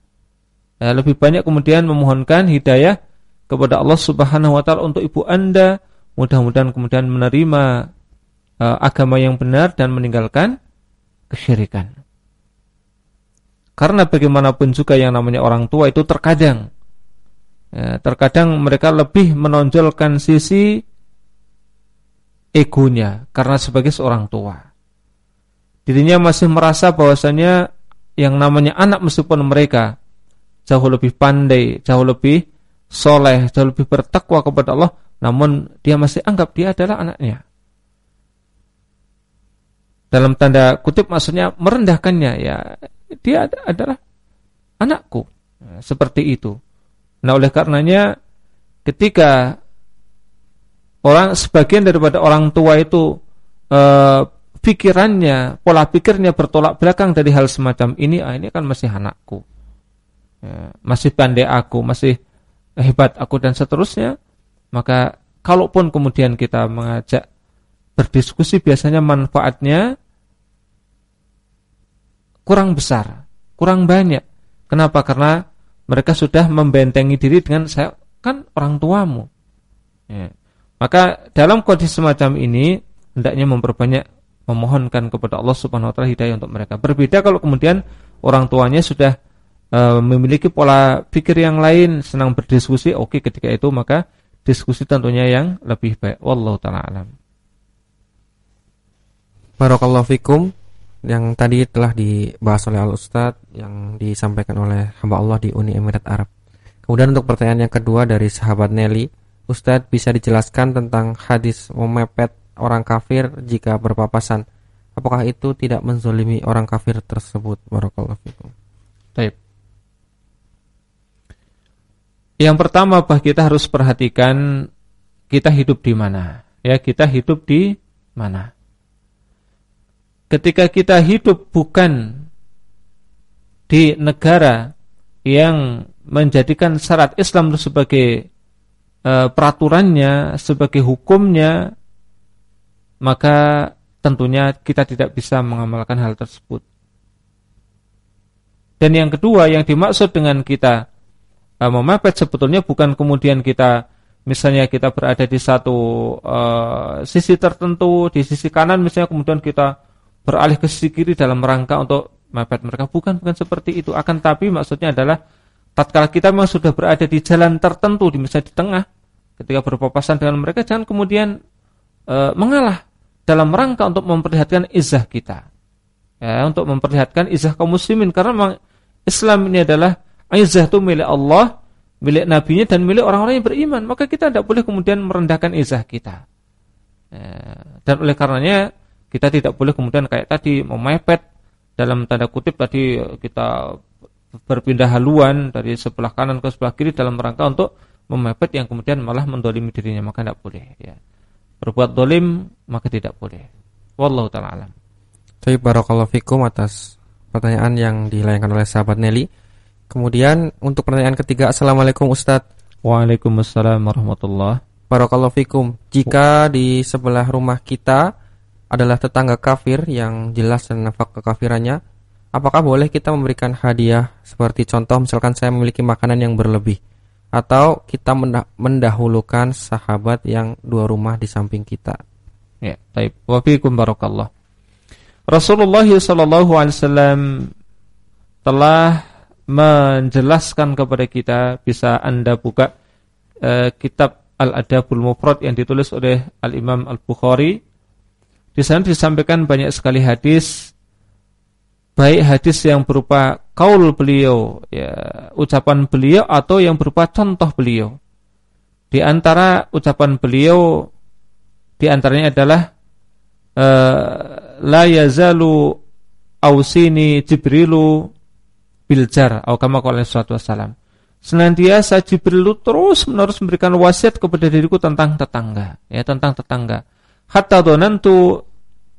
E, lebih banyak kemudian memohonkan hidayah kepada Allah Subhanahu wa taala untuk ibu Anda, mudah-mudahan kemudian menerima e, agama yang benar dan meninggalkan kesyirikan. Karena bagaimanapun juga yang namanya orang tua itu terkadang Ya, terkadang mereka lebih menonjolkan sisi egonya karena sebagai seorang tua. Dirinya masih merasa bahwasanya yang namanya anak meskipun mereka jauh lebih pandai, jauh lebih soleh, jauh lebih bertakwa kepada Allah, namun dia masih anggap dia adalah anaknya. Dalam tanda kutip maksudnya merendahkannya ya, dia adalah anakku. Seperti itu. Nah oleh karenanya ketika orang sebagian daripada orang tua itu e, pikirannya, pola pikirnya bertolak belakang dari hal semacam ini, ah ini kan masih anakku, ya, masih pandai aku, masih hebat aku dan seterusnya, maka kalaupun kemudian kita mengajak berdiskusi biasanya manfaatnya kurang besar, kurang banyak. Kenapa? Karena mereka sudah membentengi diri dengan saya kan orang tuamu. Ya. Maka dalam kondisi semacam ini hendaknya memperbanyak memohonkan kepada Allah Subhanahu wa taala hidayah untuk mereka. Berbeda kalau kemudian orang tuanya sudah e, memiliki pola pikir yang lain, senang berdiskusi, oke okay, ketika itu maka diskusi tentunya yang lebih baik. Wallahu taala alam. Barakallahu fikum yang tadi telah dibahas oleh Al Ustadz yang disampaikan oleh hamba Allah di Uni Emirat Arab. Kemudian untuk pertanyaan yang kedua dari sahabat Nelly, Ustadz bisa dijelaskan tentang hadis memepet orang kafir jika berpapasan. Apakah itu tidak menzolimi orang kafir tersebut? Barakallahu fikum. Baik. Yang pertama bah kita harus perhatikan kita hidup di mana. Ya, kita hidup di mana ketika kita hidup bukan di negara yang menjadikan syarat Islam sebagai e, peraturannya, sebagai hukumnya, maka tentunya kita tidak bisa mengamalkan hal tersebut. Dan yang kedua yang dimaksud dengan kita e, memepet sebetulnya bukan kemudian kita misalnya kita berada di satu e, sisi tertentu, di sisi kanan misalnya kemudian kita beralih ke sisi kiri dalam rangka untuk mepet mereka. Bukan bukan seperti itu. Akan tapi maksudnya adalah tatkala kita memang sudah berada di jalan tertentu di misalnya di tengah ketika berpapasan dengan mereka jangan kemudian e, mengalah dalam rangka untuk memperlihatkan izah kita. Ya untuk memperlihatkan izah kaum muslimin. Karena memang Islam ini adalah izah itu milik Allah milik nabinya dan milik orang-orang yang beriman maka kita tidak boleh kemudian merendahkan izah kita ya, dan oleh karenanya kita tidak boleh kemudian kayak tadi memepet dalam tanda kutip tadi kita berpindah haluan dari sebelah kanan ke sebelah kiri dalam rangka untuk memepet yang kemudian malah mendolimi dirinya maka tidak boleh ya. Berbuat dolim maka tidak boleh. Wallahu taala alam. Saya barakallahu fikum atas pertanyaan yang dilayangkan oleh sahabat Nelly. Kemudian untuk pertanyaan ketiga Assalamualaikum Ustadz Waalaikumsalam warahmatullah Barakallahu fikum Jika di sebelah rumah kita adalah tetangga kafir yang jelas dan nafak kekafirannya, apakah boleh kita memberikan hadiah seperti contoh misalkan saya memiliki makanan yang berlebih atau kita mendahulukan sahabat yang dua rumah di samping kita. Ya, baik. Wa fiikum barakallah. Rasulullah sallallahu alaihi wasallam telah menjelaskan kepada kita bisa Anda buka eh, kitab Al-Adabul Mufrad yang ditulis oleh Al-Imam Al-Bukhari di sana disampaikan banyak sekali hadis baik hadis yang berupa kaul beliau, ya, ucapan beliau atau yang berupa contoh beliau. Di antara ucapan beliau di antaranya adalah uh, la yazalu ausini jibrilu biljar atau kama sallallahu wasallam. Senantiasa Jibril terus menerus memberikan wasiat kepada diriku tentang tetangga, ya tentang tetangga. Hatta donantu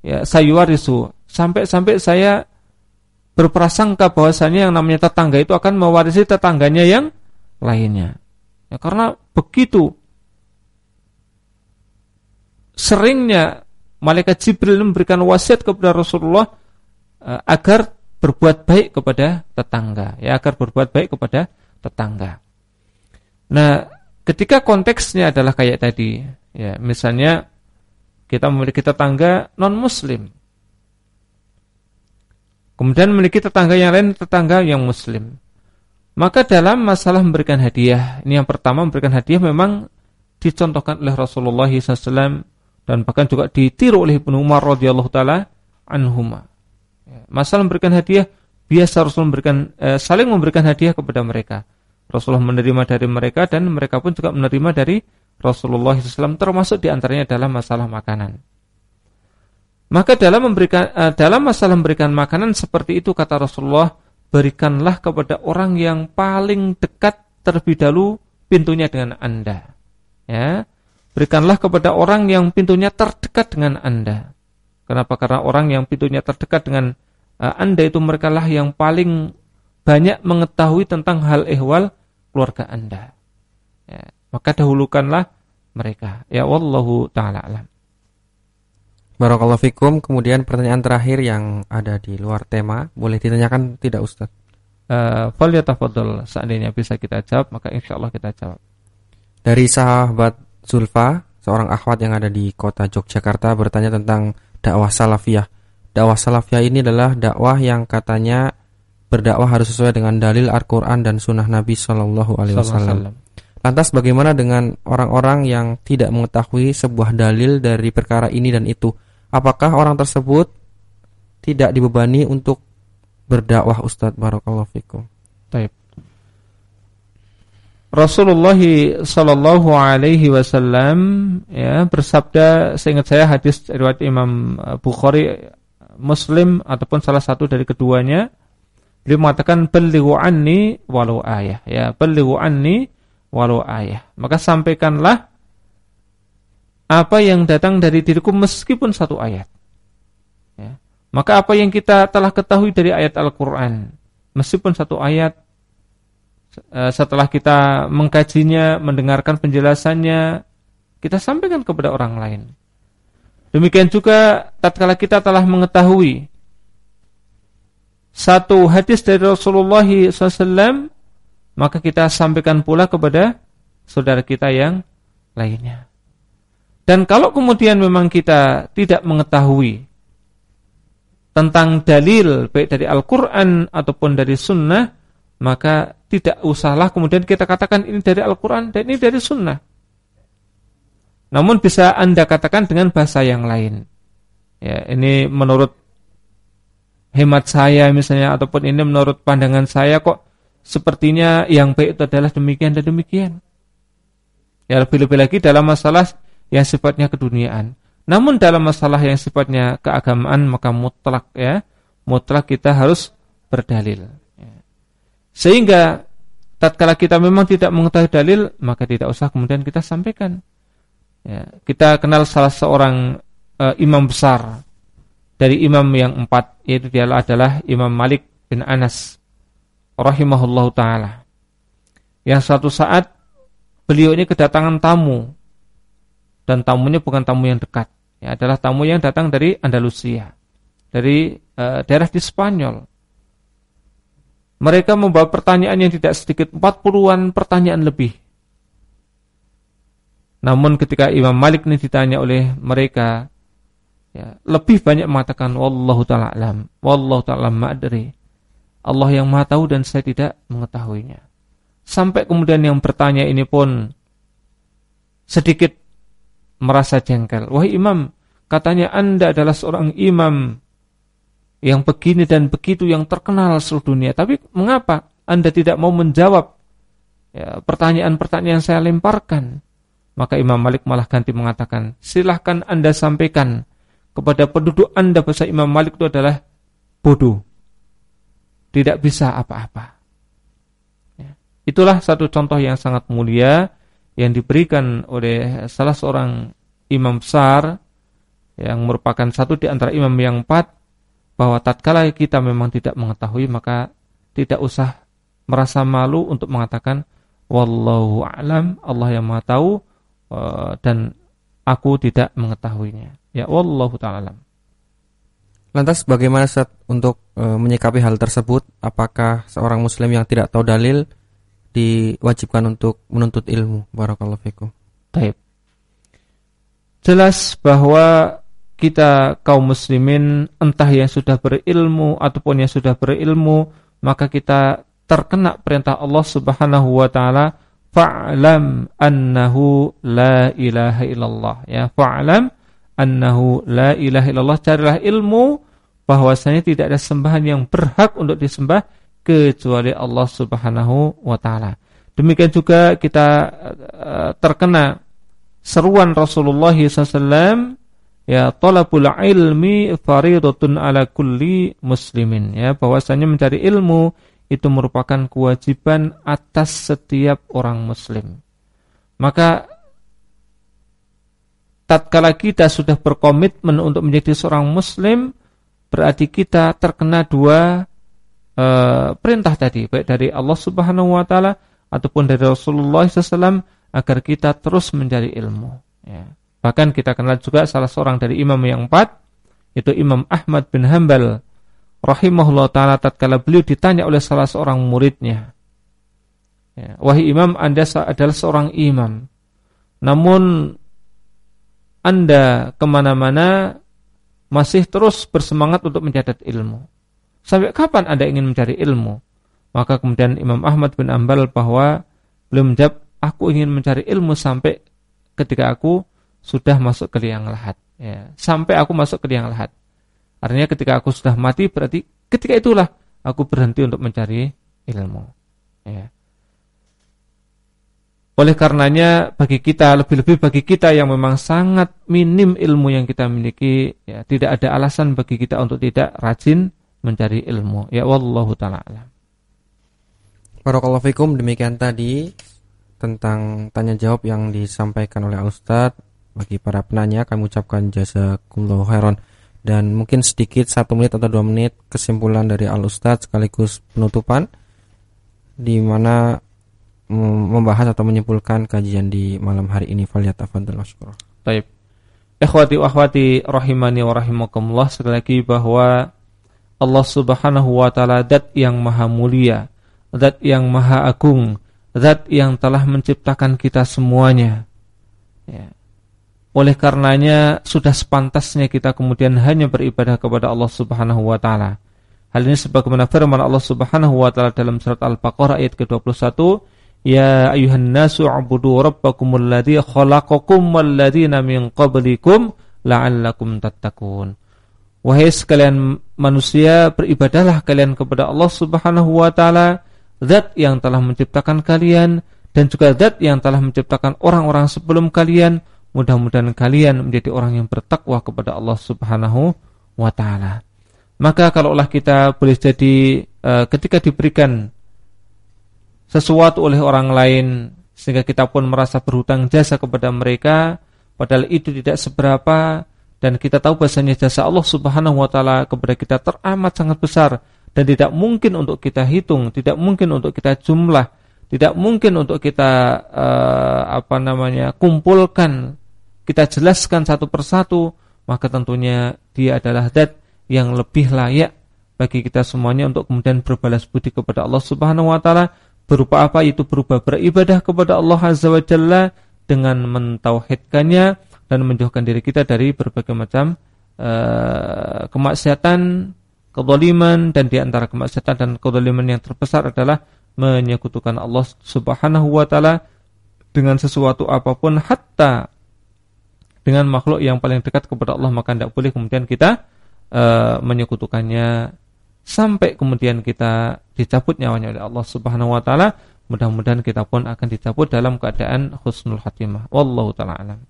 ya sayuwarisu sampai-sampai saya berprasangka bahwasanya yang namanya tetangga itu akan mewarisi tetangganya yang lainnya. Ya, karena begitu seringnya malaikat Jibril memberikan wasiat kepada Rasulullah uh, agar berbuat baik kepada tetangga, ya agar berbuat baik kepada tetangga. Nah, ketika konteksnya adalah kayak tadi, ya misalnya kita memiliki tetangga non muslim. Kemudian memiliki tetangga yang lain tetangga yang muslim. Maka dalam masalah memberikan hadiah, ini yang pertama memberikan hadiah memang dicontohkan oleh Rasulullah SAW dan bahkan juga ditiru oleh Ibnu Umar radhiyallahu taala anhuma. Masalah memberikan hadiah biasa Rasul memberikan eh, saling memberikan hadiah kepada mereka. Rasulullah menerima dari mereka dan mereka pun juga menerima dari Rasulullah SAW termasuk di antaranya dalam masalah makanan. Maka dalam memberikan eh, dalam masalah memberikan makanan seperti itu kata Rasulullah berikanlah kepada orang yang paling dekat terlebih dahulu pintunya dengan anda. Ya, Berikanlah kepada orang yang pintunya terdekat dengan Anda. Kenapa? Karena orang yang pintunya terdekat dengan Anda itu mereka lah yang paling banyak mengetahui tentang hal ehwal keluarga Anda. Ya, maka dahulukanlah mereka. Ya wallahu taala alam. Barakallahu fikum. Kemudian pertanyaan terakhir yang ada di luar tema, boleh ditanyakan tidak Ustaz? Uh, Fal seandainya bisa kita jawab, maka insya Allah kita jawab. Dari sahabat Zulfa, seorang akhwat yang ada di kota Yogyakarta bertanya tentang dakwah salafiyah. Dakwah salafiyah ini adalah dakwah yang katanya berdakwah harus sesuai dengan dalil Al-Qur'an dan sunnah Nabi Shallallahu alaihi wasallam. Lantas bagaimana dengan orang-orang yang tidak mengetahui sebuah dalil dari perkara ini dan itu? Apakah orang tersebut tidak dibebani untuk berdakwah Ustadz Barakallahu fikum? Taib. Rasulullah Shallallahu Alaihi Wasallam ya bersabda, seingat saya hadis riwayat Imam Bukhari, Muslim ataupun salah satu dari keduanya, beliau mengatakan belighu anni walau ayah, ya belighu anni walau ayah. Maka sampaikanlah apa yang datang dari diriku meskipun satu ayat. Ya. Maka apa yang kita telah ketahui dari ayat Al-Quran, meskipun satu ayat Eh, setelah kita mengkajinya, mendengarkan penjelasannya, kita sampaikan kepada orang lain. Demikian juga tatkala kita telah mengetahui satu hadis dari Rasulullah SAW, maka kita sampaikan pula kepada saudara kita yang lainnya. Dan kalau kemudian memang kita tidak mengetahui tentang dalil baik dari Al-Quran ataupun dari Sunnah, maka tidak usahlah kemudian kita katakan ini dari Al-Quran dan ini dari Sunnah. Namun bisa anda katakan dengan bahasa yang lain. Ya, ini menurut hemat saya misalnya ataupun ini menurut pandangan saya kok sepertinya yang baik itu adalah demikian dan demikian. Ya lebih-lebih lagi dalam masalah yang sifatnya keduniaan. Namun dalam masalah yang sifatnya keagamaan maka mutlak ya, mutlak kita harus berdalil. Sehingga tatkala kita memang tidak mengetahui dalil, maka tidak usah kemudian kita sampaikan. Ya, kita kenal salah seorang uh, imam besar dari imam yang empat, yaitu dia adalah Imam Malik bin Anas rahimahullah taala. Yang suatu saat beliau ini kedatangan tamu dan tamunya bukan tamu yang dekat, ya adalah tamu yang datang dari Andalusia, dari uh, daerah di Spanyol. Mereka membawa pertanyaan yang tidak sedikit 40-an pertanyaan lebih. Namun ketika Imam Malik ini ditanya oleh mereka, ya, lebih banyak mengatakan wallahu taala alam, wallahu taala ma'adri. Allah yang Maha tahu dan saya tidak mengetahuinya. Sampai kemudian yang bertanya ini pun sedikit merasa jengkel. Wahai imam, katanya Anda adalah seorang imam yang begini dan begitu yang terkenal seluruh dunia. Tapi mengapa Anda tidak mau menjawab ya, pertanyaan-pertanyaan ya, saya lemparkan? Maka Imam Malik malah ganti mengatakan, silahkan anda sampaikan kepada penduduk anda bahwa Imam Malik itu adalah bodoh. Tidak bisa apa-apa. Ya. Itulah satu contoh yang sangat mulia yang diberikan oleh salah seorang imam besar yang merupakan satu di antara imam yang empat bahwa tatkala kita memang tidak mengetahui maka tidak usah merasa malu untuk mengatakan wallahu a'lam Allah yang Maha tahu uh, dan aku tidak mengetahuinya. Ya wallahu taala Lantas bagaimana saat untuk e, menyikapi hal tersebut? Apakah seorang muslim yang tidak tahu dalil diwajibkan untuk menuntut ilmu? Barakallahu fikum. Taib. Jelas bahwa kita kaum muslimin entah yang sudah berilmu ataupun yang sudah berilmu maka kita terkena perintah Allah Subhanahu wa taala fa'lam annahu la ilaha illallah. Ya fa'lam annahu la ilaha illallah. Carilah ilmu bahwasanya tidak ada sembahan yang berhak untuk disembah kecuali Allah Subhanahu wa taala. Demikian juga kita uh, terkena seruan Rasulullah SAW ya talabul ilmi faridatun ala kulli muslimin. Ya bahwasanya mencari ilmu itu merupakan kewajiban atas setiap orang muslim. Maka tatkala kita sudah berkomitmen untuk menjadi seorang muslim, berarti kita terkena dua e, perintah tadi, baik dari Allah Subhanahu wa taala ataupun dari Rasulullah SAW agar kita terus mencari ilmu. Ya. Bahkan kita kenal juga salah seorang dari imam yang empat, yaitu Imam Ahmad bin Hambal rahimahullah taala tatkala beliau ditanya oleh salah seorang muridnya ya, wahai imam anda adalah seorang imam. Namun anda ke mana-mana masih terus bersemangat untuk mencatat ilmu. Sampai kapan anda ingin mencari ilmu? Maka kemudian Imam Ahmad bin Ambal bahwa beliau menjawab aku ingin mencari ilmu sampai ketika aku sudah masuk ke liang lahat. Ya, sampai aku masuk ke liang lahat Artinya ketika aku sudah mati berarti ketika itulah aku berhenti untuk mencari ilmu. Ya. Oleh karenanya bagi kita lebih-lebih bagi kita yang memang sangat minim ilmu yang kita miliki, ya, tidak ada alasan bagi kita untuk tidak rajin mencari ilmu. Ya wallahu taala alam. Barakallahu demikian tadi tentang tanya jawab yang disampaikan oleh Al Ustaz bagi para penanya kami ucapkan jazakumullahu khairan dan mungkin sedikit satu menit atau dua menit kesimpulan dari Al Ustadz sekaligus penutupan di mana membahas atau menyimpulkan kajian di malam hari ini falyatafadhal masykurah. Baik. Ikhwati wa akhwati rahimani wa rahimakumullah sekali lagi bahwa Allah Subhanahu wa taala zat yang maha mulia, zat yang maha agung, zat yang telah menciptakan kita semuanya. Ya. Oleh karenanya sudah sepantasnya kita kemudian hanya beribadah kepada Allah Subhanahu wa taala. Hal ini sebagaimana firman Allah Subhanahu wa taala dalam surat Al-Baqarah ayat ke-21, "Ya ayuhan nasu ubudu rabbakumul ladzi khalaqakum wal ladzina min qablikum la'allakum tattaqun." Wahai sekalian manusia, beribadahlah kalian kepada Allah Subhanahu wa taala, zat yang telah menciptakan kalian dan juga zat yang telah menciptakan orang-orang sebelum kalian Mudah-mudahan kalian menjadi orang yang bertakwa kepada Allah Subhanahu wa taala. Maka kalaulah kita boleh jadi uh, ketika diberikan sesuatu oleh orang lain sehingga kita pun merasa berhutang jasa kepada mereka padahal itu tidak seberapa dan kita tahu bahasanya jasa Allah Subhanahu wa taala kepada kita teramat sangat besar dan tidak mungkin untuk kita hitung, tidak mungkin untuk kita jumlah, tidak mungkin untuk kita uh, apa namanya kumpulkan kita jelaskan satu persatu, maka tentunya dia adalah zat yang lebih layak bagi kita semuanya untuk kemudian berbalas budi kepada Allah Subhanahu wa taala. Berupa apa? Itu berupa beribadah kepada Allah Azza wa Jalla dengan mentauhidkannya dan menjauhkan diri kita dari berbagai macam uh, kemaksiatan, kezaliman. Dan di antara kemaksiatan dan kezaliman yang terbesar adalah menyekutukan Allah Subhanahu wa taala dengan sesuatu apa pun hatta dengan makhluk yang paling dekat kepada Allah maka tidak boleh kemudian kita uh, menyekutukannya. Sampai kemudian kita dicabut nyawanya oleh Allah Subhanahu wa taala mudah-mudahan kita pun akan dicabut dalam keadaan husnul khatimah. Wallahu taala alam